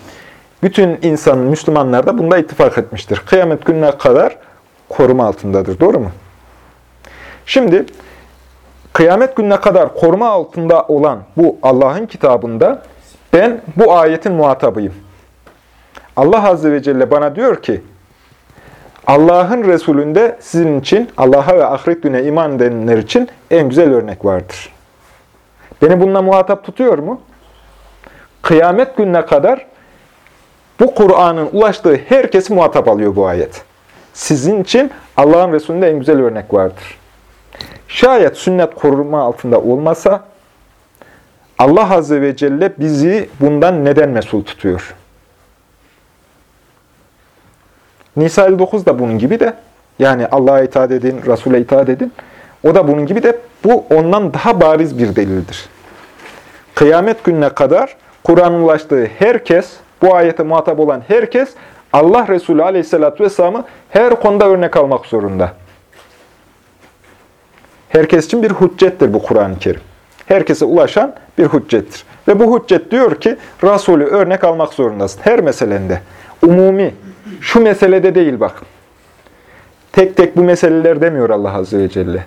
bütün insan, Müslümanlar da bunda ittifak etmiştir. Kıyamet gününe kadar koruma altındadır. Doğru mu? Şimdi kıyamet gününe kadar koruma altında olan bu Allah'ın kitabında ben bu ayetin muhatabıyım. Allah Azze ve Celle bana diyor ki, Allah'ın Resulünde sizin için, Allah'a ve ahiret gününe iman edenler için en güzel örnek vardır. Beni bununla muhatap tutuyor mu? Kıyamet gününe kadar bu Kur'an'ın ulaştığı herkesi muhatap alıyor bu ayet. Sizin için Allah'ın Resulünde en güzel örnek vardır. Şayet sünnet koruma altında olmasa, Allah Azze ve Celle bizi bundan neden mesul tutuyor? Nisa 59 da bunun gibi de, yani Allah'a itaat edin, Resul'e itaat edin. O da bunun gibi de bu ondan daha bariz bir delildir. Kıyamet gününe kadar Kur'an'ın ulaştığı herkes, bu ayete muhatap olan herkes, Allah Resulü Aleyhisselatü Vesselam'ı her konuda örnek almak zorunda. Herkes için bir hüccettir bu Kur'an-ı Kerim. Herkese ulaşan bir hüccettir. Ve bu hüccet diyor ki, Resulü örnek almak zorundasın. Her meselende. Umumi, şu meselede değil bak. Tek tek bu meseleler demiyor Allah Azze ve Celle.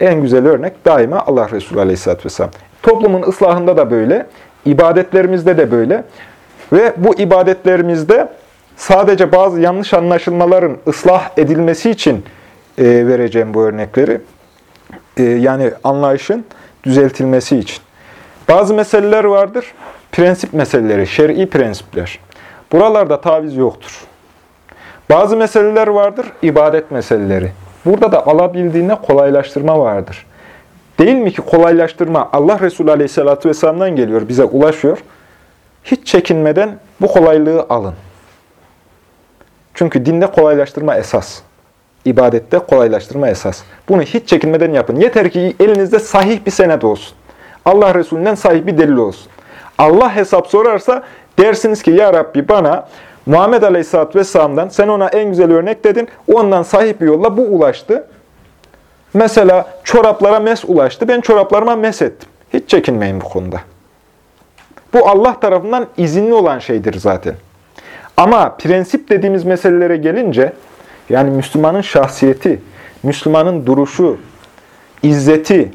En güzel örnek daima Allah Resulü Aleyhisselatü Vesselam. Toplumun ıslahında da böyle, ibadetlerimizde de böyle. Ve bu ibadetlerimizde sadece bazı yanlış anlaşılmaların ıslah edilmesi için e, vereceğim bu örnekleri. E, yani anlayışın düzeltilmesi için. Bazı meseleler vardır, prensip meseleleri, şer'i prensipler. Buralarda taviz yoktur. Bazı meseleler vardır, ibadet meseleleri. Burada da alabildiğine kolaylaştırma vardır. Değil mi ki kolaylaştırma Allah Resulü Aleyhisselatü Vesselam'dan geliyor, bize ulaşıyor. Hiç çekinmeden bu kolaylığı alın. Çünkü dinde kolaylaştırma esas. İbadette kolaylaştırma esas. Bunu hiç çekinmeden yapın. Yeter ki elinizde sahih bir senet olsun. Allah Resulü'nden sahih bir delil olsun. Allah hesap sorarsa dersiniz ki ya Rabbi bana Muhammed Aleyhisselatü Vesselam'dan sen ona en güzel örnek dedin. Ondan sahip bir yolla bu ulaştı. Mesela çoraplara mes ulaştı. Ben çoraplarıma mes ettim. Hiç çekinmeyin bu konuda. Bu Allah tarafından izinli olan şeydir zaten. Ama prensip dediğimiz meselelere gelince, yani Müslümanın şahsiyeti, Müslümanın duruşu, izzeti,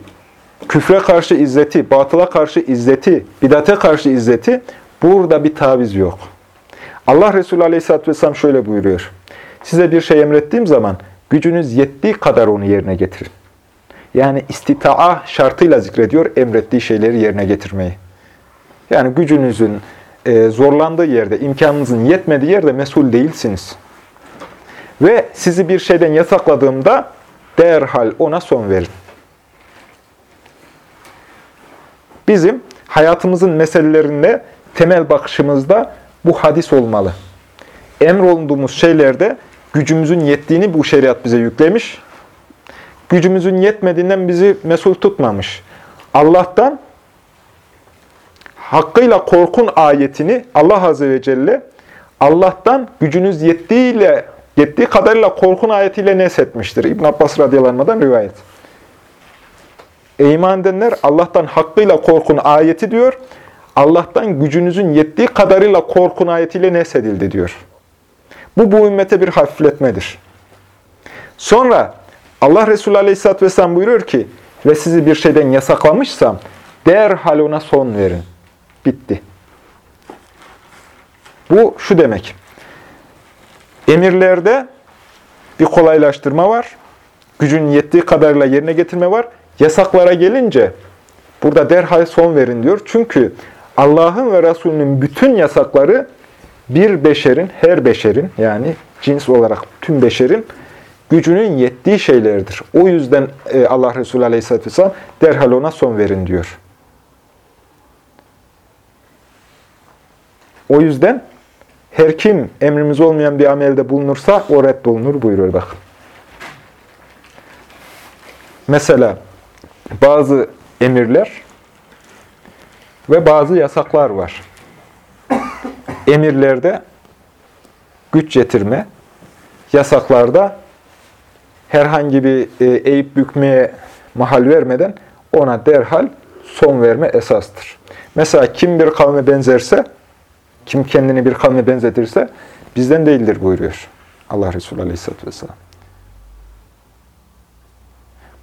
küfre karşı izzeti, batıla karşı izzeti, bidate karşı izzeti, burada bir taviz yok. Allah Resulü Aleyhisselatü Vesselam şöyle buyuruyor. Size bir şey emrettiğim zaman gücünüz yettiği kadar onu yerine getirin. Yani istitaa şartıyla zikrediyor emrettiği şeyleri yerine getirmeyi. Yani gücünüzün e, zorlandığı yerde, imkanınızın yetmediği yerde mesul değilsiniz. Ve sizi bir şeyden yasakladığımda derhal ona son verin. Bizim hayatımızın meselelerinde temel bakışımızda bu hadis olmalı. Emrolunduğumuz şeylerde gücümüzün yettiğini bu şeriat bize yüklemiş. Gücümüzün yetmediğinden bizi mesul tutmamış. Allah'tan hakkıyla korkun ayetini Allah Azze ve Celle Allah'tan gücünüz yettiğiyle yettiği kadarıyla korkun ayetiyle nesetmiştir. İbn Abbas radıyallahu rivayet. Ey iman edenler Allah'tan hakkıyla korkun ayeti diyor. Allah'tan gücünüzün yettiği kadarıyla korkun ayetiyle nesedildi diyor. Bu bu ümmete bir hafifletmedir. Sonra Allah Resulü Aleyhisselatü Vesselam buyuruyor ki ve sizi bir şeyden yasaklamışsam derhal ona son verin. Bitti. Bu şu demek. Emirlerde bir kolaylaştırma var. Gücün yettiği kadarıyla yerine getirme var. Yasaklara gelince burada derhal son verin diyor. Çünkü Allah'ın ve Resulünün bütün yasakları bir beşerin, her beşerin yani cins olarak tüm beşerin gücünün yettiği şeylerdir. O yüzden e, Allah Resulü Aleyhisselatü Vesselam derhal ona son verin diyor. O yüzden her kim emrimiz olmayan bir amelde bulunursa o reddolunur buyuruyor bakın. Mesela bazı emirler ve bazı yasaklar var. Emirlerde güç getirme, yasaklarda herhangi bir e, eğip bükmeye mahal vermeden ona derhal son verme esastır. Mesela kim bir kavme benzerse, kim kendini bir kavme benzetirse bizden değildir buyuruyor Allah Resulü Aleyhisselatü Vesselam.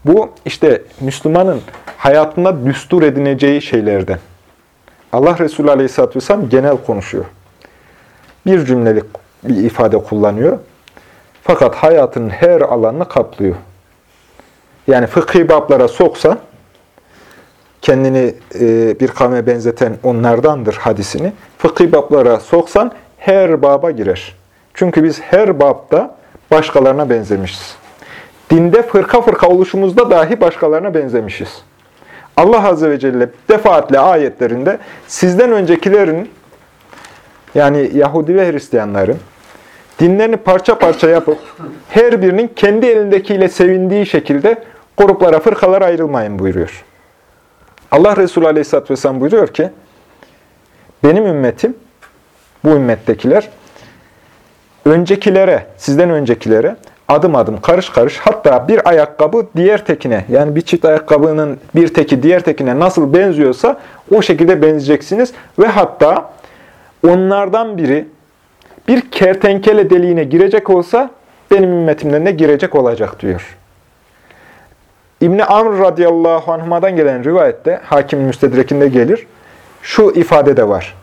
Bu işte Müslümanın hayatında düstur edineceği şeylerden. Allah Resulü Aleyhisselatü Vesselam genel konuşuyor. Bir cümlelik bir ifade kullanıyor. Fakat hayatın her alanını kaplıyor. Yani fıkhi bablara soksan, kendini e, bir kavme benzeten onlardandır hadisini. Fıkhi bablara soksan her baba girer. Çünkü biz her babda başkalarına benzemişiz. Dinde fırka fırka oluşumuzda dahi başkalarına benzemişiz. Allah Azze ve Celle defaatle ayetlerinde sizden öncekilerin yani Yahudi ve Hristiyanların dinlerini parça parça yapıp her birinin kendi elindekiyle sevindiği şekilde gruplara, fırkalara ayrılmayın buyuruyor. Allah Resulü Aleyhisselatü Vesselam buyuruyor ki, benim ümmetim, bu ümmettekiler, öncekilere, sizden öncekilere adım adım, karış karış, hatta bir ayakkabı diğer tekine, yani bir çift ayakkabının bir teki diğer tekine nasıl benziyorsa o şekilde benzeyeceksiniz. Ve hatta onlardan biri bir kertenkele deliğine girecek olsa benim ümmetimden de girecek olacak diyor. İbni Amr radıyallahu anhuma'dan gelen rivayette, hakim müstedrekinde gelir, şu ifade de var.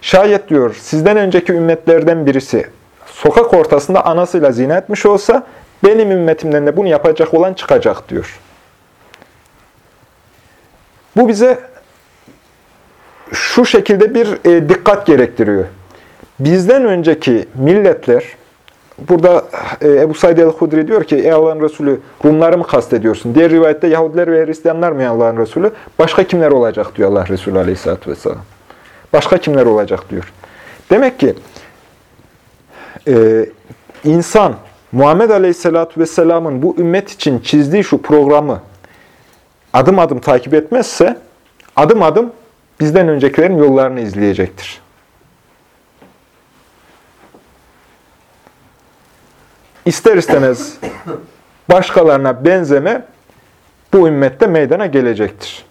Şayet diyor, sizden önceki ümmetlerden birisi sokak ortasında anasıyla zina etmiş olsa, benim ümmetimden de bunu yapacak olan çıkacak diyor. Bu bize şu şekilde bir e, dikkat gerektiriyor. Bizden önceki milletler, burada e, Ebu Said el-Hudri diyor ki, ey Allah'ın Resulü Rumları mı kastediyorsun? Diğer rivayette Yahudiler ve Hristiyanlar mı Allah'ın Resulü? Başka kimler olacak diyor Allah Resulü aleyhissalatü vesselam. Başka kimler olacak diyor. Demek ki e, insan Muhammed Aleyhisselatü Vesselam'ın bu ümmet için çizdiği şu programı adım adım takip etmezse adım adım bizden öncekilerin yollarını izleyecektir. İster istemez başkalarına benzeme bu ümmette meydana gelecektir.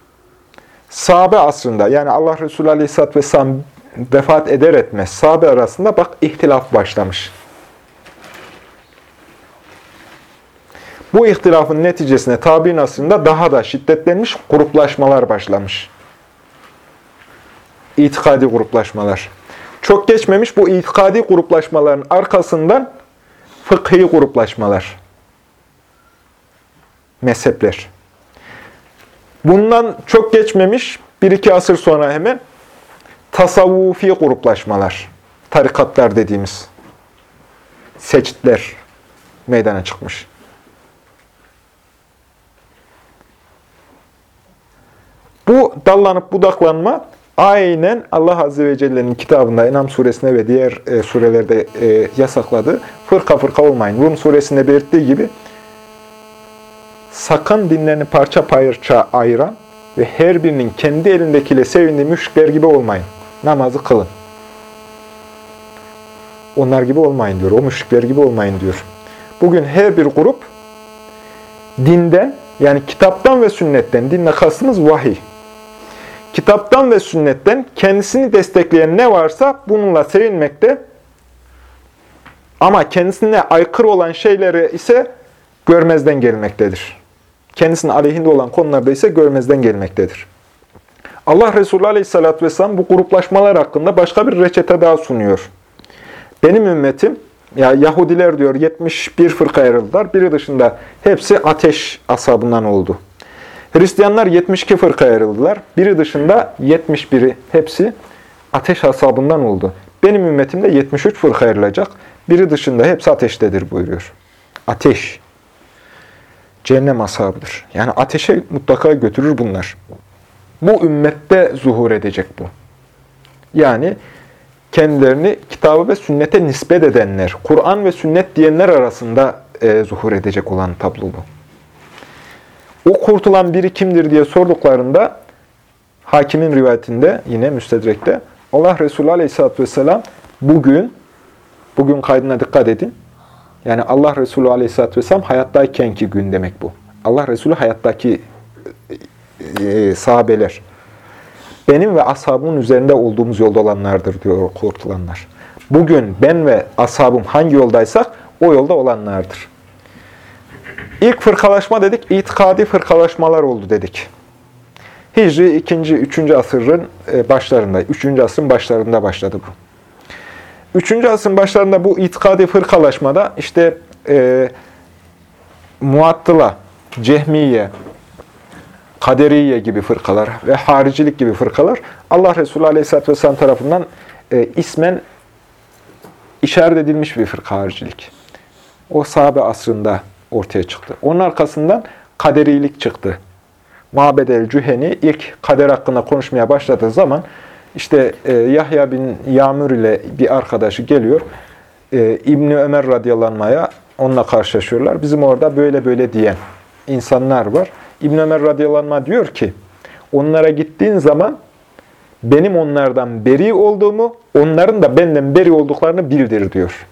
Sahabe asrında yani Allah Resulü Aleyhisselatü Vesselam vefat eder etmez sahabe arasında bak ihtilaf başlamış. Bu ihtilafın neticesinde tabi'in asrında daha da şiddetlenmiş gruplaşmalar başlamış. İtikadi gruplaşmalar. Çok geçmemiş bu itikadi gruplaşmaların arkasından fıkhi gruplaşmalar. mezhepler. Bundan çok geçmemiş, bir iki asır sonra hemen tasavvufi gruplaşmalar, tarikatlar dediğimiz seçitler meydana çıkmış. Bu dallanıp budaklanma aynen Allah Azze ve Celle'nin kitabında Enam suresinde ve diğer e, surelerde e, yasakladığı fırka fırka olmayın. Rum suresinde belirttiği gibi sakın dinlerini parça parça ayıran ve her birinin kendi elindekiyle sevindiği müşrikler gibi olmayın. Namazı kılın. Onlar gibi olmayın diyor. O müşrikler gibi olmayın diyor. Bugün her bir grup dinden yani kitaptan ve sünnetten, dinle kastımız vahiy. Kitaptan ve sünnetten kendisini destekleyen ne varsa bununla sevinmekte ama kendisine aykırı olan şeyleri ise görmezden gelmektedir. Kendisinin aleyhinde olan konularda ise görmezden gelmektedir. Allah Resulü Aleyhisselatü Vesselam bu gruplaşmalar hakkında başka bir reçete daha sunuyor. Benim ümmetim, ya Yahudiler diyor 71 fırka ayrıldılar. Biri dışında hepsi ateş asabından oldu. Hristiyanlar 72 fırka ayrıldılar. Biri dışında 71'i hepsi ateş asabından oldu. Benim ümmetimde 73 fırka ayrılacak. Biri dışında hepsi ateştedir buyuruyor. Ateş. Cehennem ashabıdır. Yani ateşe mutlaka götürür bunlar. Bu ümmette zuhur edecek bu. Yani kendilerini kitabı ve sünnete nispet edenler, Kur'an ve sünnet diyenler arasında e, zuhur edecek olan tablo bu. O kurtulan biri kimdir diye sorduklarında hakimin rivayetinde yine müstedrekte Allah Resulü Aleyhisselatü Vesselam bugün bugün kaydına dikkat edin. Yani Allah Resulü Aleyhisselatü Vesselam hayattaykenki gün demek bu. Allah Resulü hayattaki e, sahabeler. Benim ve ashabımın üzerinde olduğumuz yolda olanlardır diyor kurtulanlar. Bugün ben ve ashabım hangi yoldaysak o yolda olanlardır. İlk fırkalaşma dedik, itikadi fırkalaşmalar oldu dedik. Hicri 2. 3. asırın e, başlarında, 3. asrın başlarında başladı bu. 3. asrın başlarında bu itikadi fırkalaşmada işte e, Muattıla, Cehmiye, Kaderiye gibi fırkalar ve haricilik gibi fırkalar Allah Resulü Aleyhisselatü Vesselam tarafından e, ismen işaret edilmiş bir fırka haricilik. O sahabe asrında ortaya çıktı. Onun arkasından kaderilik çıktı. Mabed el-Cüheni ilk kader hakkında konuşmaya başladığı zaman işte e, Yahya bin Yamur ile bir arkadaşı geliyor. E, İbni Ömer radyalanmaya onunla karşılaşıyorlar. Bizim orada böyle böyle diyen insanlar var. İbni Ömer radyalanma diyor ki onlara gittiğin zaman benim onlardan beri olduğumu, onların da benden beri olduklarını bildir diyor.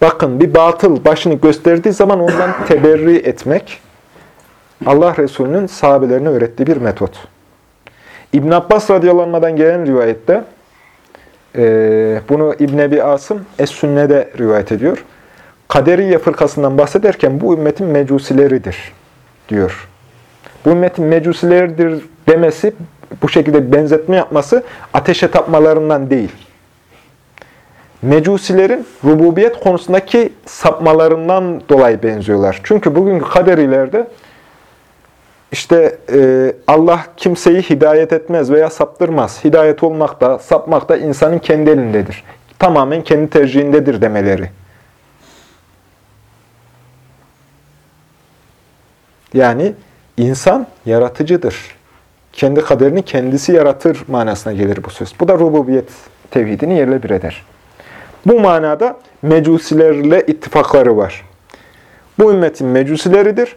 Bakın bir batıl başını gösterdiği zaman ondan teberri etmek Allah Resulü'nün sahabelerine öğrettiği bir metot. İbn Abbas radıyallahu gelen rivayette e, bunu İbn Ebi Asım Es-Sünne'de rivayet ediyor. Kaderiye fırkasından bahsederken bu ümmetin mecusileridir diyor. Bu ümmetin mecusileridir demesi, bu şekilde benzetme yapması ateşe tapmalarından değil. Mecusilerin rububiyet konusundaki sapmalarından dolayı benziyorlar. Çünkü bugünkü kaderilerde işte e, Allah kimseyi hidayet etmez veya saptırmaz. Hidayet olmak da, sapmak da insanın kendi elindedir. Tamamen kendi tercihindedir demeleri. Yani insan yaratıcıdır. Kendi kaderini kendisi yaratır manasına gelir bu söz. Bu da rububiyet tevhidini yerle bir eder. Bu manada mecusilerle ittifakları var. Bu ümmetin mecusileridir.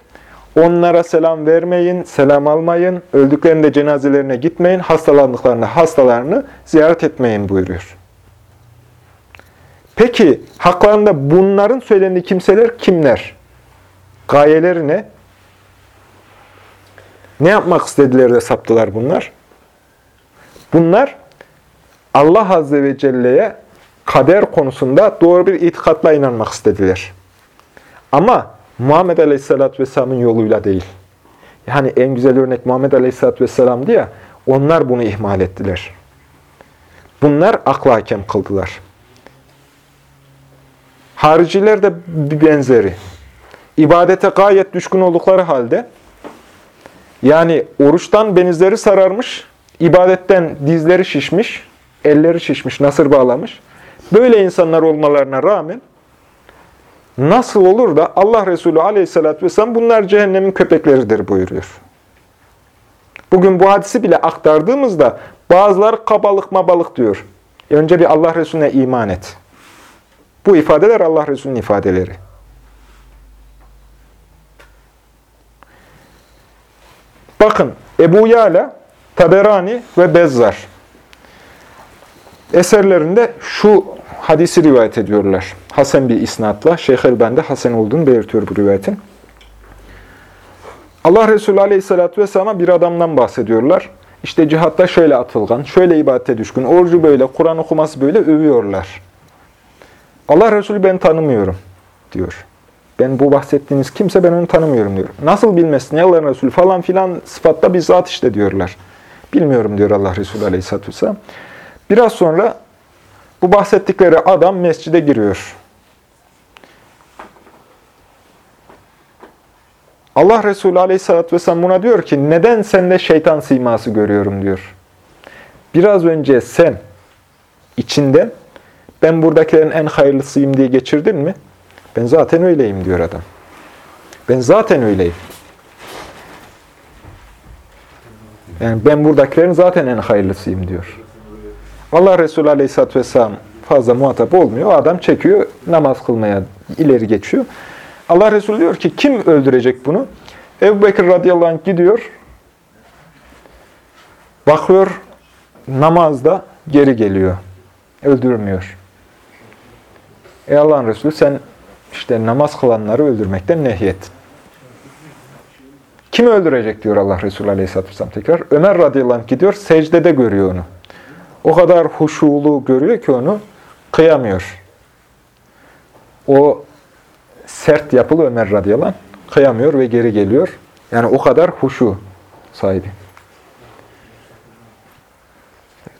Onlara selam vermeyin, selam almayın, öldüklerinde cenazelerine gitmeyin, hastalandıklarında hastalarını ziyaret etmeyin buyuruyor. Peki haklarında bunların söylendiği kimseler kimler? Gayeleri ne? Ne yapmak istediler de saptılar bunlar? Bunlar Allah Azze ve Celle'ye kader konusunda doğru bir itikatla inanmak istediler. Ama Muhammed Aleyhisselatü Vesselam'ın yoluyla değil. Yani en güzel örnek Muhammed Aleyhisselatü Vesselam'dı ya, onlar bunu ihmal ettiler. Bunlar akla hakem kıldılar. Hariciler de bir benzeri. ibadete gayet düşkün oldukları halde, yani oruçtan benizleri sararmış, ibadetten dizleri şişmiş, elleri şişmiş, nasır bağlamış. Böyle insanlar olmalarına rağmen nasıl olur da Allah Resulü aleyhissalatü vesselam bunlar cehennemin köpekleridir buyuruyor. Bugün bu hadisi bile aktardığımızda bazılar kabalık mabalık diyor. Önce bir Allah Resulüne iman et. Bu ifadeler Allah Resulü'nün ifadeleri. Bakın Ebu Yala, Taberani ve Bezzar eserlerinde şu hadisi rivayet ediyorlar. Hasan bir isnatla. Şeyh Elben'de Hasan olduğunu belirtiyor bu rivayetin. Allah Resulü Aleyhisselatü Vesselam'a bir adamdan bahsediyorlar. İşte cihatta şöyle atılgan, şöyle ibadete düşkün, orucu böyle, Kur'an okuması böyle övüyorlar. Allah Resulü ben tanımıyorum diyor. Ben bu bahsettiğiniz kimse ben onu tanımıyorum diyor. Nasıl bilmesin ya Allah Resulü falan filan sıfatta bir zat işte diyorlar. Bilmiyorum diyor Allah Resulü Aleyhisselatü Vesselam. Biraz sonra bu bahsettikleri adam mescide giriyor. Allah Resulü Aleyhisselatü Vesselam buna diyor ki, neden sende şeytan siması görüyorum diyor. Biraz önce sen içinde ben buradakilerin en hayırlısıyım diye geçirdin mi? Ben zaten öyleyim diyor adam. Ben zaten öyleyim. Yani ben buradakilerin zaten en hayırlısıyım diyor. Allah Resulü Aleyhisselatü Vesselam fazla muhatap olmuyor. O adam çekiyor, namaz kılmaya ileri geçiyor. Allah Resulü diyor ki kim öldürecek bunu? Ebu Bekir radıyallahu anh gidiyor. Bakıyor namazda geri geliyor. Öldürmüyor. Ey Allah'ın Resulü sen işte namaz kılanları öldürmekten nehyettin. Kim öldürecek diyor Allah Resulü Aleyhisselatü Vesselam tekrar. Ömer radıyallahu anh gidiyor, secdede görüyor onu. O kadar huşulu görüyor ki onu kıyamıyor. O sert yapılı Ömer radıyallahu anh kıyamıyor ve geri geliyor. Yani o kadar huşu sahibi.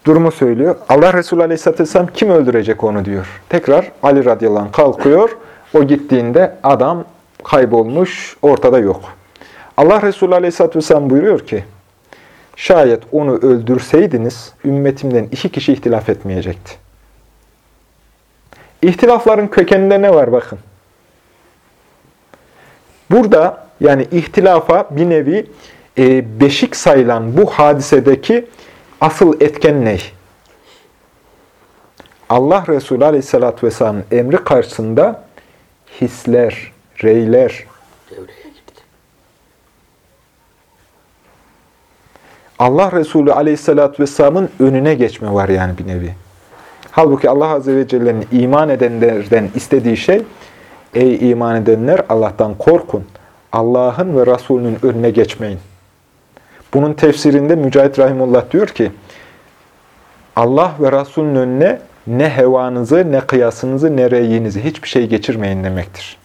Durumu söylüyor. Allah Resulü Aleyhisselatü Vesselam kim öldürecek onu diyor. Tekrar Ali radıyallahu anh kalkıyor. O gittiğinde adam kaybolmuş, ortada yok. Allah Resulü Aleyhisselatü Vesselam buyuruyor ki, şayet onu öldürseydiniz, ümmetimden iki kişi ihtilaf etmeyecekti. İhtilafların kökeninde ne var bakın. Burada yani ihtilafa bir nevi e, beşik sayılan bu hadisedeki asıl etken ne? Allah Resulü Aleyhisselatü Vesselam'ın emri karşısında hisler, reyler, Allah Resulü Aleyhisselatü Vesselam'ın önüne geçme var yani bir nevi. Halbuki Allah Azze ve Celle'nin iman edenlerden istediği şey, ey iman edenler Allah'tan korkun. Allah'ın ve Resulünün önüne geçmeyin. Bunun tefsirinde Mücahit Rahimullah diyor ki, Allah ve Resulünün önüne ne hevanızı, ne kıyasınızı, ne reyinizi, hiçbir şey geçirmeyin demektir.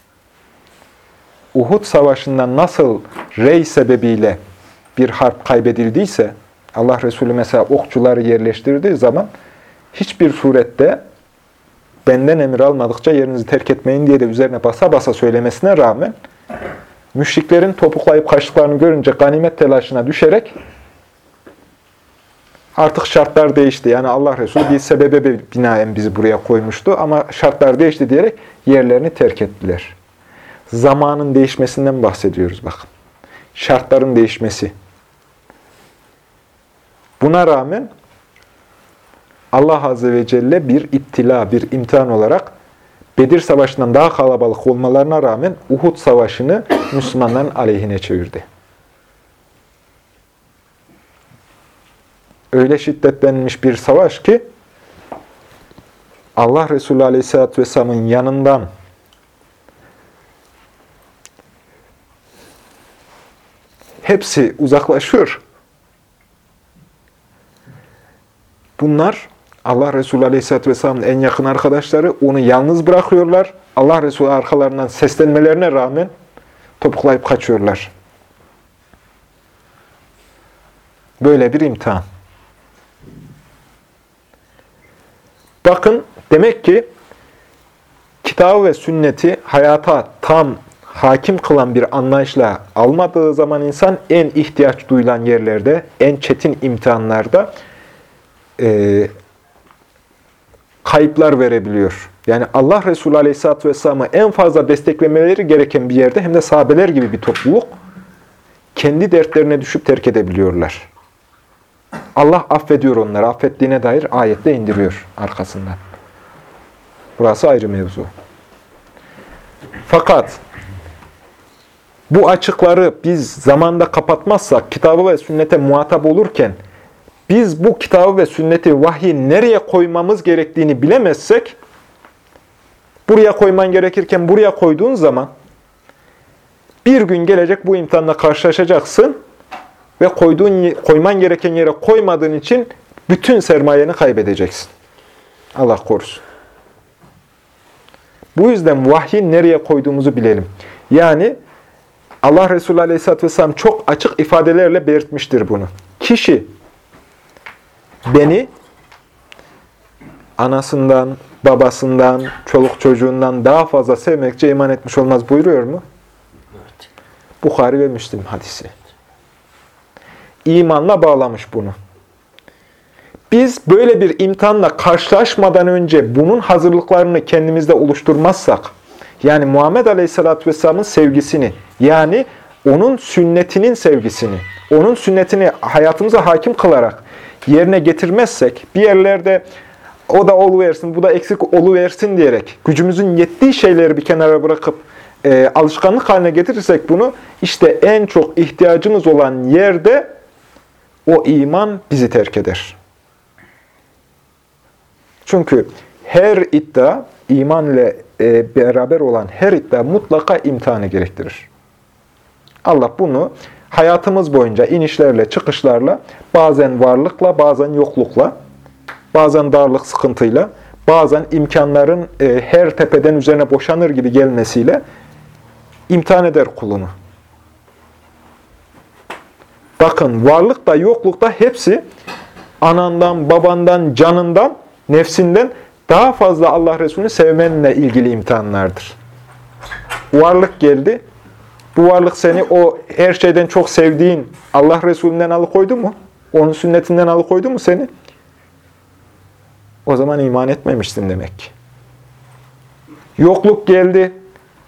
Uhud Savaşı'ndan nasıl rey sebebiyle bir harp kaybedildiyse, Allah Resulü mesela okçuları yerleştirdiği zaman, hiçbir surette benden emir almadıkça yerinizi terk etmeyin diye de üzerine basa basa söylemesine rağmen, müşriklerin topuklayıp kaçtıklarını görünce ganimet telaşına düşerek artık şartlar değişti. Yani Allah Resulü bir sebebe binaen bizi buraya koymuştu ama şartlar değişti diyerek yerlerini terk ettiler. Zamanın değişmesinden bahsediyoruz bakın. Şartların değişmesi. Buna rağmen Allah Azze ve Celle bir iptila, bir imtihan olarak Bedir Savaşı'ndan daha kalabalık olmalarına rağmen Uhud Savaşı'nı Müslümanların aleyhine çevirdi. Öyle şiddetlenmiş bir savaş ki Allah Resulü Aleyhisselatü Vesselam'ın yanından hepsi uzaklaşıyor. Bunlar Allah Resulü Aleyhisselatü Vesselam'ın en yakın arkadaşları onu yalnız bırakıyorlar. Allah Resulü arkalarından seslenmelerine rağmen topuklayıp kaçıyorlar. Böyle bir imtihan. Bakın demek ki kitabı ve sünneti hayata tam hakim kılan bir anlayışla almadığı zaman insan en ihtiyaç duyulan yerlerde, en çetin imtihanlarda e, kayıplar verebiliyor. Yani Allah Resulü Aleyhisselatü Vesselam'ı en fazla desteklemeleri gereken bir yerde hem de sahabeler gibi bir topluluk kendi dertlerine düşüp terk edebiliyorlar. Allah affediyor onları. Affettiğine dair ayette indiriyor arkasından. Burası ayrı mevzu. Fakat bu açıkları biz zamanda kapatmazsak, kitabı ve sünnete muhatap olurken, biz bu kitabı ve sünneti vahyi nereye koymamız gerektiğini bilemezsek, buraya koyman gerekirken buraya koyduğun zaman, bir gün gelecek bu imtihanla karşılaşacaksın ve koyduğun, koyman gereken yere koymadığın için bütün sermayeni kaybedeceksin. Allah korusun. Bu yüzden vahyi nereye koyduğumuzu bilelim. Yani Allah Resulü Aleyhisselatü Vesselam çok açık ifadelerle belirtmiştir bunu. Kişi beni anasından, babasından, çoluk çocuğundan daha fazla sevmekçe iman etmiş olmaz buyuruyor mu? Evet. Bukhari ve Müslim hadisi. İmanla bağlamış bunu. Biz böyle bir imtihanla karşılaşmadan önce bunun hazırlıklarını kendimizde oluşturmazsak, yani Muhammed Aleyhisselatü Vesselam'ın sevgisini, yani onun sünnetinin sevgisini, onun sünnetini hayatımıza hakim kılarak yerine getirmezsek, bir yerlerde o da oluversin, bu da eksik oluversin diyerek gücümüzün yettiği şeyleri bir kenara bırakıp e, alışkanlık haline getirirsek bunu, işte en çok ihtiyacımız olan yerde o iman bizi terk eder. Çünkü her iddia, iman ile beraber olan her iddia mutlaka imtihanı gerektirir. Allah bunu hayatımız boyunca inişlerle, çıkışlarla, bazen varlıkla, bazen yoklukla, bazen darlık, sıkıntıyla, bazen imkanların e, her tepeden üzerine boşanır gibi gelmesiyle imtihan eder kulunu. Bakın varlık da yokluk da hepsi anandan, babandan, canından nefsinden daha fazla Allah Resulü'nü sevmenle ilgili imtihanlardır. Varlık geldi. Bu varlık seni o her şeyden çok sevdiğin Allah Resulü'nden alıkoydu mu? Onun sünnetinden alıkoydu mu seni? O zaman iman etmemiştin demek Yokluk geldi.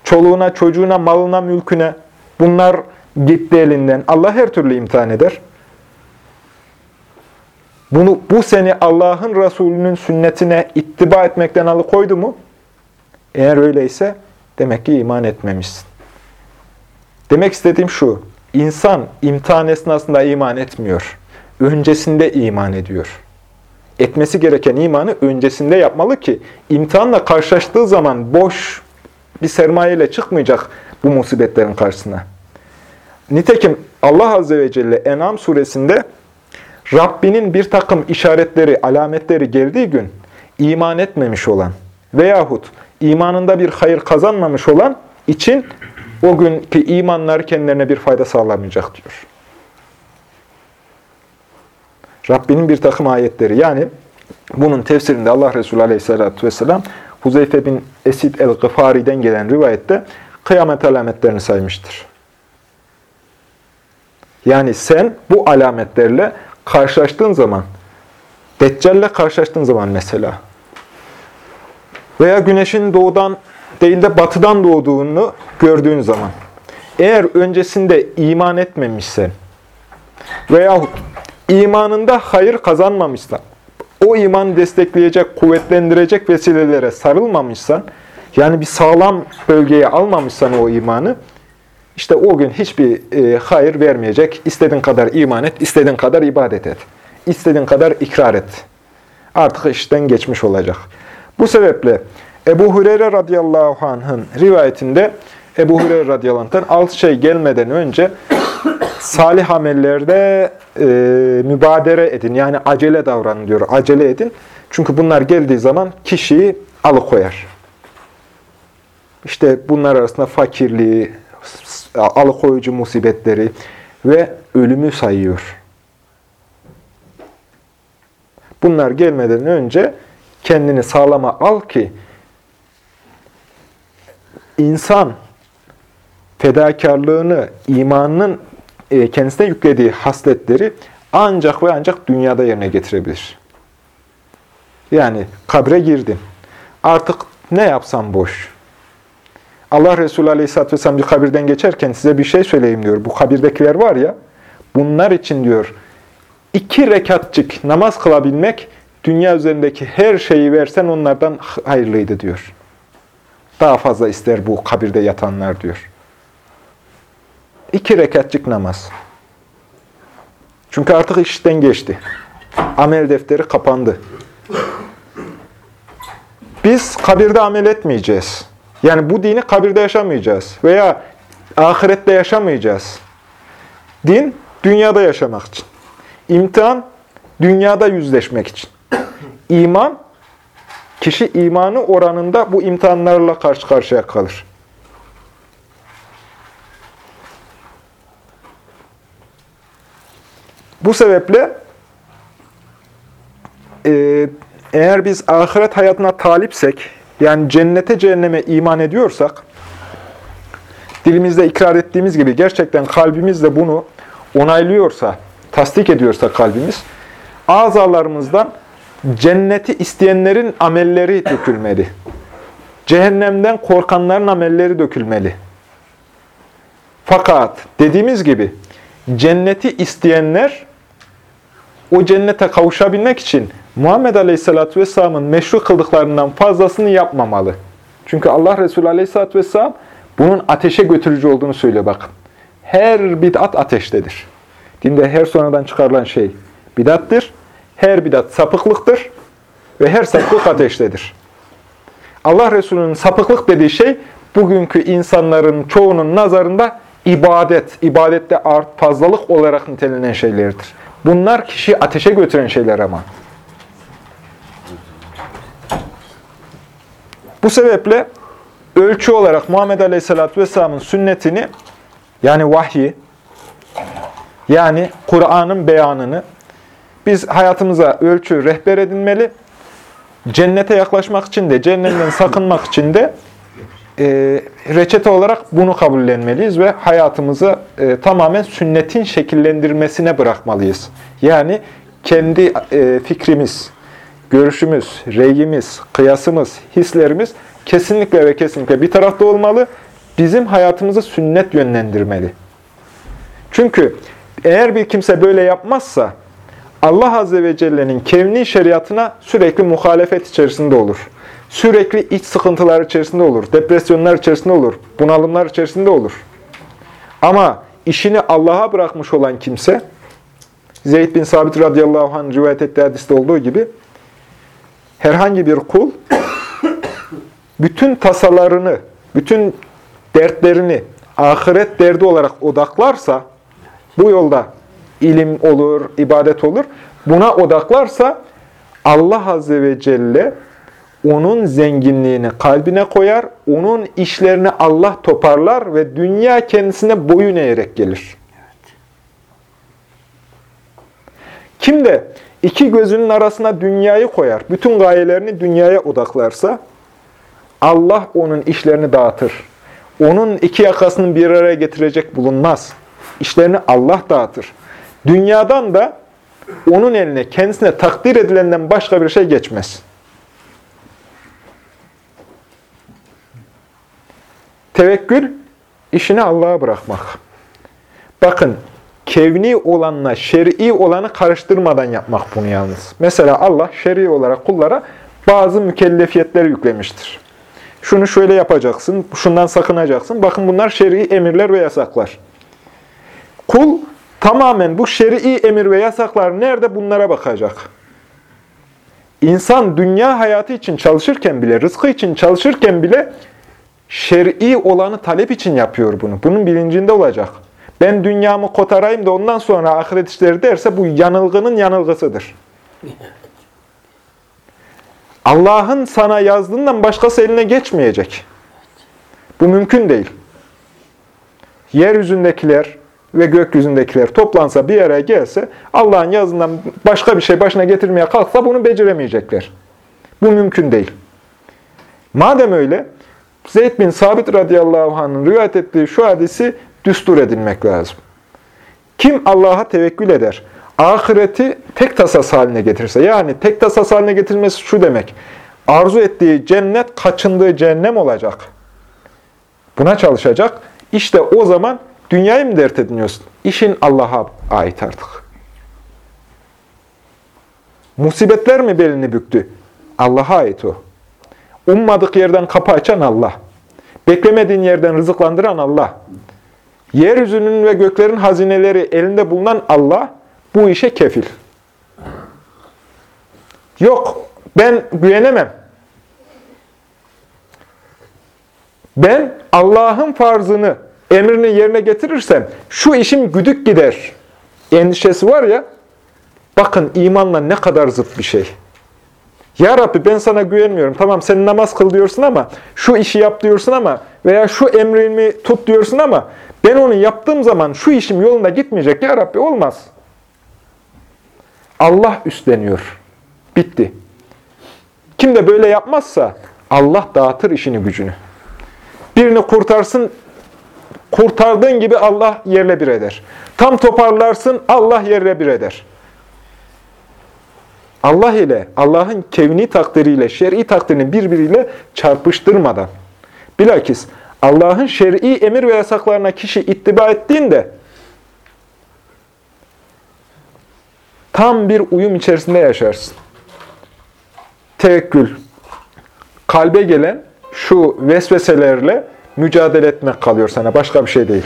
Çoluğuna, çocuğuna, malına, mülküne. Bunlar gitti elinden. Allah her türlü imtihan eder. Bunu, bu seni Allah'ın Resulü'nün sünnetine ittiba etmekten alıkoydu mu? Eğer öyleyse demek ki iman etmemişsin. Demek istediğim şu, insan imtihan esnasında iman etmiyor. Öncesinde iman ediyor. Etmesi gereken imanı öncesinde yapmalı ki imtihanla karşılaştığı zaman boş bir sermayeyle çıkmayacak bu musibetlerin karşısına. Nitekim Allah Azze ve Celle En'am suresinde Rabbinin bir takım işaretleri, alametleri geldiği gün iman etmemiş olan veyahut imanında bir hayır kazanmamış olan için o günkü imanlar kendilerine bir fayda sağlamayacak diyor. Rabbinin bir takım ayetleri. Yani bunun tefsirinde Allah Resulü Aleyhisselatü Vesselam Huzeyfe bin Esid el-Gıfari'den gelen rivayette kıyamet alametlerini saymıştır. Yani sen bu alametlerle karşılaştığın zaman, Deccal'le karşılaştığın zaman mesela veya güneşin doğudan değil de batıdan doğduğunu gördüğün zaman, eğer öncesinde iman etmemişsen veyahut imanında hayır kazanmamışsan, o imanı destekleyecek, kuvvetlendirecek vesilelere sarılmamışsan, yani bir sağlam bölgeye almamışsan o imanı, işte o gün hiçbir e, hayır vermeyecek. İstediğin kadar iman et, istediğin kadar ibadet et. İstediğin kadar ikrar et. Artık işten geçmiş olacak. Bu sebeple Ebu Hureyre radıyallahu anh'ın rivayetinde Ebu Hureyre radıyallahu anh'tan altı şey gelmeden önce salih amellerde e, mübadere edin. Yani acele davranın diyor. Acele edin. Çünkü bunlar geldiği zaman kişiyi alıkoyar. İşte bunlar arasında fakirliği, alıkoyucu musibetleri ve ölümü sayıyor. Bunlar gelmeden önce kendini sağlama al ki insan fedakarlığını, imanının e, kendisine yüklediği hasletleri ancak ve ancak dünyada yerine getirebilir. Yani kabre girdin. Artık ne yapsam boş. Allah Resulü Aleyhisselatü Vesselam bir kabirden geçerken size bir şey söyleyeyim diyor. Bu kabirdekiler var ya, bunlar için diyor, iki rekatçık namaz kılabilmek, dünya üzerindeki her şeyi versen onlardan hayırlıydı diyor. Daha fazla ister bu kabirde yatanlar diyor. İki rekatçık namaz. Çünkü artık işten geçti. Amel defteri kapandı. Biz kabirde amel etmeyeceğiz. Yani bu dini kabirde yaşamayacağız. Veya ahirette yaşamayacağız. Din, dünyada yaşamak için. İmtihan, dünyada yüzleşmek için. İman, kişi imanı oranında bu imtihanlarla karşı karşıya kalır. Bu sebeple e, eğer biz ahiret hayatına talipsek, yani cennete cehenneme iman ediyorsak, dilimizde ikrar ettiğimiz gibi gerçekten kalbimizle bunu onaylıyorsa, tasdik ediyorsa kalbimiz, azalarımızdan cenneti isteyenlerin amelleri dökülmeli. Cehennemden korkanların amelleri dökülmeli. Fakat dediğimiz gibi cenneti isteyenler o cennete kavuşabilmek için Muhammed Aleyhisselatü Vesselam'ın meşru kıldıklarından fazlasını yapmamalı. Çünkü Allah Resulü Aleyhisselatü Vesselam bunun ateşe götürücü olduğunu söylüyor bakın. Her bid'at ateştedir. Dinde her sonradan çıkarılan şey bidattır. Her bidat sapıklıktır. Ve her sapıklık ateştedir. Allah Resulü'nün sapıklık dediği şey bugünkü insanların çoğunun nazarında ibadet, ibadette art, fazlalık olarak nitelenen şeylerdir. Bunlar kişiyi ateşe götüren şeyler ama. Bu sebeple ölçü olarak Muhammed Aleyhisselatü Vesselam'ın sünnetini yani vahyi, yani Kur'an'ın beyanını biz hayatımıza ölçü, rehber edinmeli. Cennete yaklaşmak için de, cehennemden sakınmak için de e, reçete olarak bunu kabullenmeliyiz ve hayatımızı e, tamamen sünnetin şekillendirmesine bırakmalıyız. Yani kendi e, fikrimiz, görüşümüz, reyimiz, kıyasımız, hislerimiz kesinlikle ve kesinlikle bir tarafta olmalı. Bizim hayatımızı sünnet yönlendirmeli. Çünkü eğer bir kimse böyle yapmazsa Allah Azze ve Celle'nin kevni şeriatına sürekli muhalefet içerisinde olur. Sürekli iç sıkıntılar içerisinde olur, depresyonlar içerisinde olur, bunalımlar içerisinde olur. Ama işini Allah'a bırakmış olan kimse, Zeyd bin Sabit radıyallahu anh rivayet ettiği hadiste olduğu gibi, herhangi bir kul, bütün tasalarını, bütün dertlerini ahiret derdi olarak odaklarsa, bu yolda ilim olur, ibadet olur, buna odaklarsa, Allah Azze ve Celle onun zenginliğini kalbine koyar, onun işlerini Allah toparlar ve dünya kendisine boyun eğerek gelir. Kim de iki gözünün arasına dünyayı koyar, bütün gayelerini dünyaya odaklarsa, Allah onun işlerini dağıtır. Onun iki yakasını bir araya getirecek bulunmaz. İşlerini Allah dağıtır. Dünyadan da onun eline, kendisine takdir edilenden başka bir şey geçmez. Tevekkül, işini Allah'a bırakmak. Bakın, kevni olanla şer'i olanı karıştırmadan yapmak bunu yalnız. Mesela Allah şer'i olarak kullara bazı mükellefiyetler yüklemiştir. Şunu şöyle yapacaksın, şundan sakınacaksın. Bakın bunlar şer'i emirler ve yasaklar. Kul tamamen bu şer'i emir ve yasaklar nerede bunlara bakacak. İnsan dünya hayatı için çalışırken bile, rızkı için çalışırken bile şer'i olanı talep için yapıyor bunu. Bunun bilincinde olacak. Ben dünyamı kotarayım da ondan sonra ahiret işleri derse bu yanılgının yanılgısıdır. Allah'ın sana yazdığından başkası eline geçmeyecek. Bu mümkün değil. Yeryüzündekiler ve gökyüzündekiler toplansa bir araya gelse, Allah'ın yazından başka bir şey başına getirmeye kalksa bunu beceremeyecekler. Bu mümkün değil. Madem öyle, Zeyd bin Sabit radıyallahu anh'ın rivayet ettiği şu hadisi düstur edinmek lazım. Kim Allah'a tevekkül eder, ahireti tek tasas haline getirirse, yani tek tasas haline getirmesi şu demek, arzu ettiği cennet, kaçındığı cehennem olacak. Buna çalışacak. İşte o zaman dünyayı mı dert ediniyorsun? İşin Allah'a ait artık. Musibetler mi belini büktü? Allah'a ait o. Ummadık yerden kapı açan Allah. Beklemediğin yerden rızıklandıran Allah. Yeryüzünün ve göklerin hazineleri elinde bulunan Allah bu işe kefil. Yok, ben güvenemem. Ben Allah'ın farzını, emrini yerine getirirsem şu işim güdük gider. Endişesi var ya, bakın imanla ne kadar zıt bir şey. Ya Rabbi ben sana güvenmiyorum. Tamam sen namaz kıl diyorsun ama şu işi yap diyorsun ama veya şu emrimi tut diyorsun ama ben onu yaptığım zaman şu işim yolunda gitmeyecek. Ya Rabbi olmaz. Allah üstleniyor. Bitti. Kim de böyle yapmazsa Allah dağıtır işini gücünü. Birini kurtarsın, kurtardığın gibi Allah yerle bir eder. Tam toparlarsın, Allah yerle bir eder. Allah ile, Allah'ın kevni takdiriyle, şer'i takdirini birbiriyle çarpıştırmadan, bilakis Allah'ın şer'i emir ve yasaklarına kişi ittiba ettiğinde, tam bir uyum içerisinde yaşarsın. Tevekkül, kalbe gelen şu vesveselerle mücadele etmek kalıyor sana, başka bir şey değil.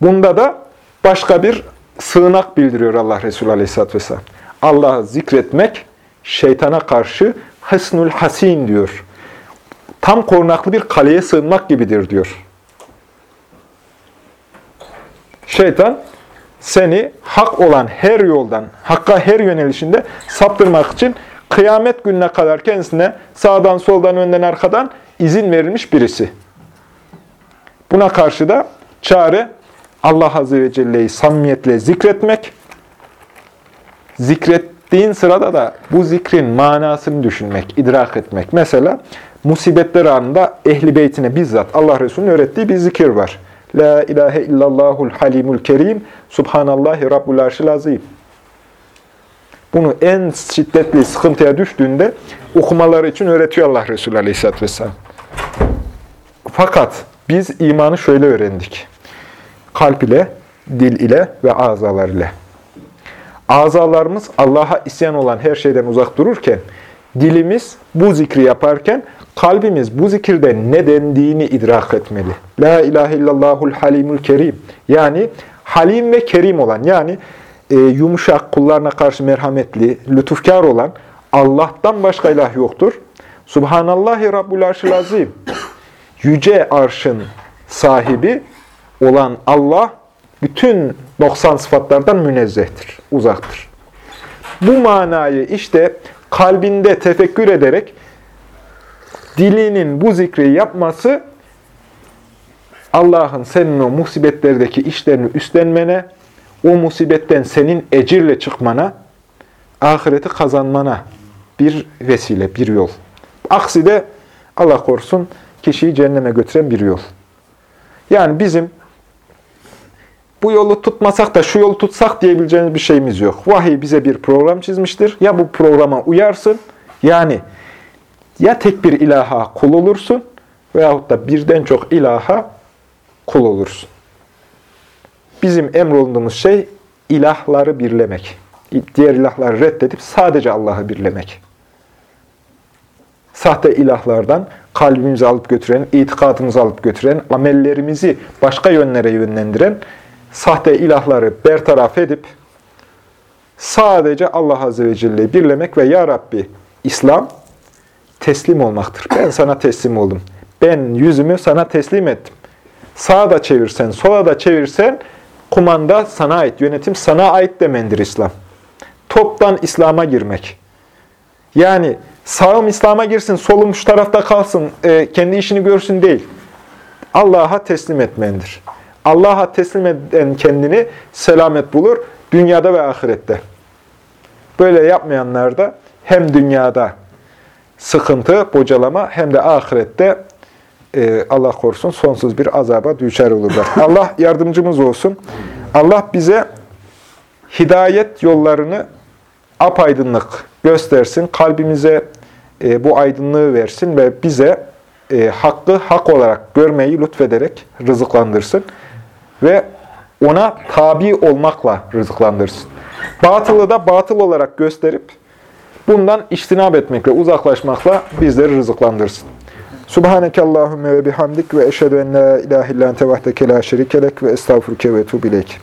Bunda da başka bir sığınak bildiriyor Allah Resulü Aleyhisselatü Vesselam. Allah'ı zikretmek şeytana karşı hısnul hasin diyor. Tam korunaklı bir kaleye sığınmak gibidir diyor. Şeytan seni hak olan her yoldan, hakka her yönelişinde saptırmak için kıyamet gününe kadar kendisine sağdan, soldan, önden, arkadan izin verilmiş birisi. Buna karşı da çare Allah Azze ve Celle'yi samimiyetle zikretmek, zikrettiğin sırada da bu zikrin manasını düşünmek, idrak etmek. Mesela musibetler anında ehli beytine bizzat Allah Resulü'nün öğrettiği bir zikir var. La ilahe illallahul halimul kerim, subhanallahi rabbul arşil azim. Bunu en şiddetli sıkıntıya düştüğünde okumaları için öğretiyor Allah Resulü Aleyhisselatü Vesselam. Fakat biz imanı şöyle öğrendik. Kalp ile, dil ile ve azalar ile. Azalarımız Allah'a isyan olan her şeyden uzak dururken, dilimiz bu zikri yaparken, kalbimiz bu zikirde ne dendiğini idrak etmeli. La ilahe illallahul halimul kerim. Yani halim ve kerim olan, yani e, yumuşak, kullarına karşı merhametli, lütufkar olan Allah'tan başka ilah yoktur. Subhanallahi Rabbul Arşil Azim. Yüce arşın sahibi olan Allah bütün 90 sıfatlardan münezzehtir, uzaktır. Bu manayı işte kalbinde tefekkür ederek dilinin bu zikri yapması Allah'ın senin o musibetlerdeki işlerini üstlenmene, o musibetten senin ecirle çıkmana, ahireti kazanmana bir vesile, bir yol. Aksi de Allah korusun kişiyi cehenneme götüren bir yol. Yani bizim bu yolu tutmasak da şu yolu tutsak diyebileceğimiz bir şeyimiz yok. Vahiy bize bir program çizmiştir. Ya bu programa uyarsın, yani ya tek bir ilaha kul olursun veyahut da birden çok ilaha kul olursun. Bizim emrolunduğumuz şey ilahları birlemek. Diğer ilahları reddedip sadece Allah'ı birlemek. Sahte ilahlardan kalbimizi alıp götüren, itikadımızı alıp götüren, amellerimizi başka yönlere yönlendiren sahte ilahları bertaraf edip sadece Allah Azze ve Celle'yi birlemek ve Ya Rabbi İslam teslim olmaktır. Ben sana teslim oldum. Ben yüzümü sana teslim ettim. Sağa da çevirsen, sola da çevirsen kumanda sana ait, yönetim sana ait demendir İslam. Toptan İslam'a girmek. Yani sağım İslam'a girsin, solum şu tarafta kalsın, e, kendi işini görsün değil. Allah'a teslim etmendir. Allah'a teslim eden kendini selamet bulur, dünyada ve ahirette. Böyle yapmayanlar da hem dünyada sıkıntı, bocalama hem de ahirette e, Allah korusun sonsuz bir azaba düşer olurlar. Allah yardımcımız olsun. Allah bize hidayet yollarını apaydınlık göstersin. Kalbimize e, bu aydınlığı versin ve bize e, hakkı hak olarak görmeyi lütfederek rızıklandırsın. Ve ona tabi olmakla rızıklandırsın. Batılı da batıl olarak gösterip bundan iştinab etmekle, uzaklaşmakla bizleri rızıklandırsın. Subhaneke Allahümme ve bihamdik ve eşhedü en la ilahe illan tevahdeke la şerikelek ve estağfurke ve etubu ileyk.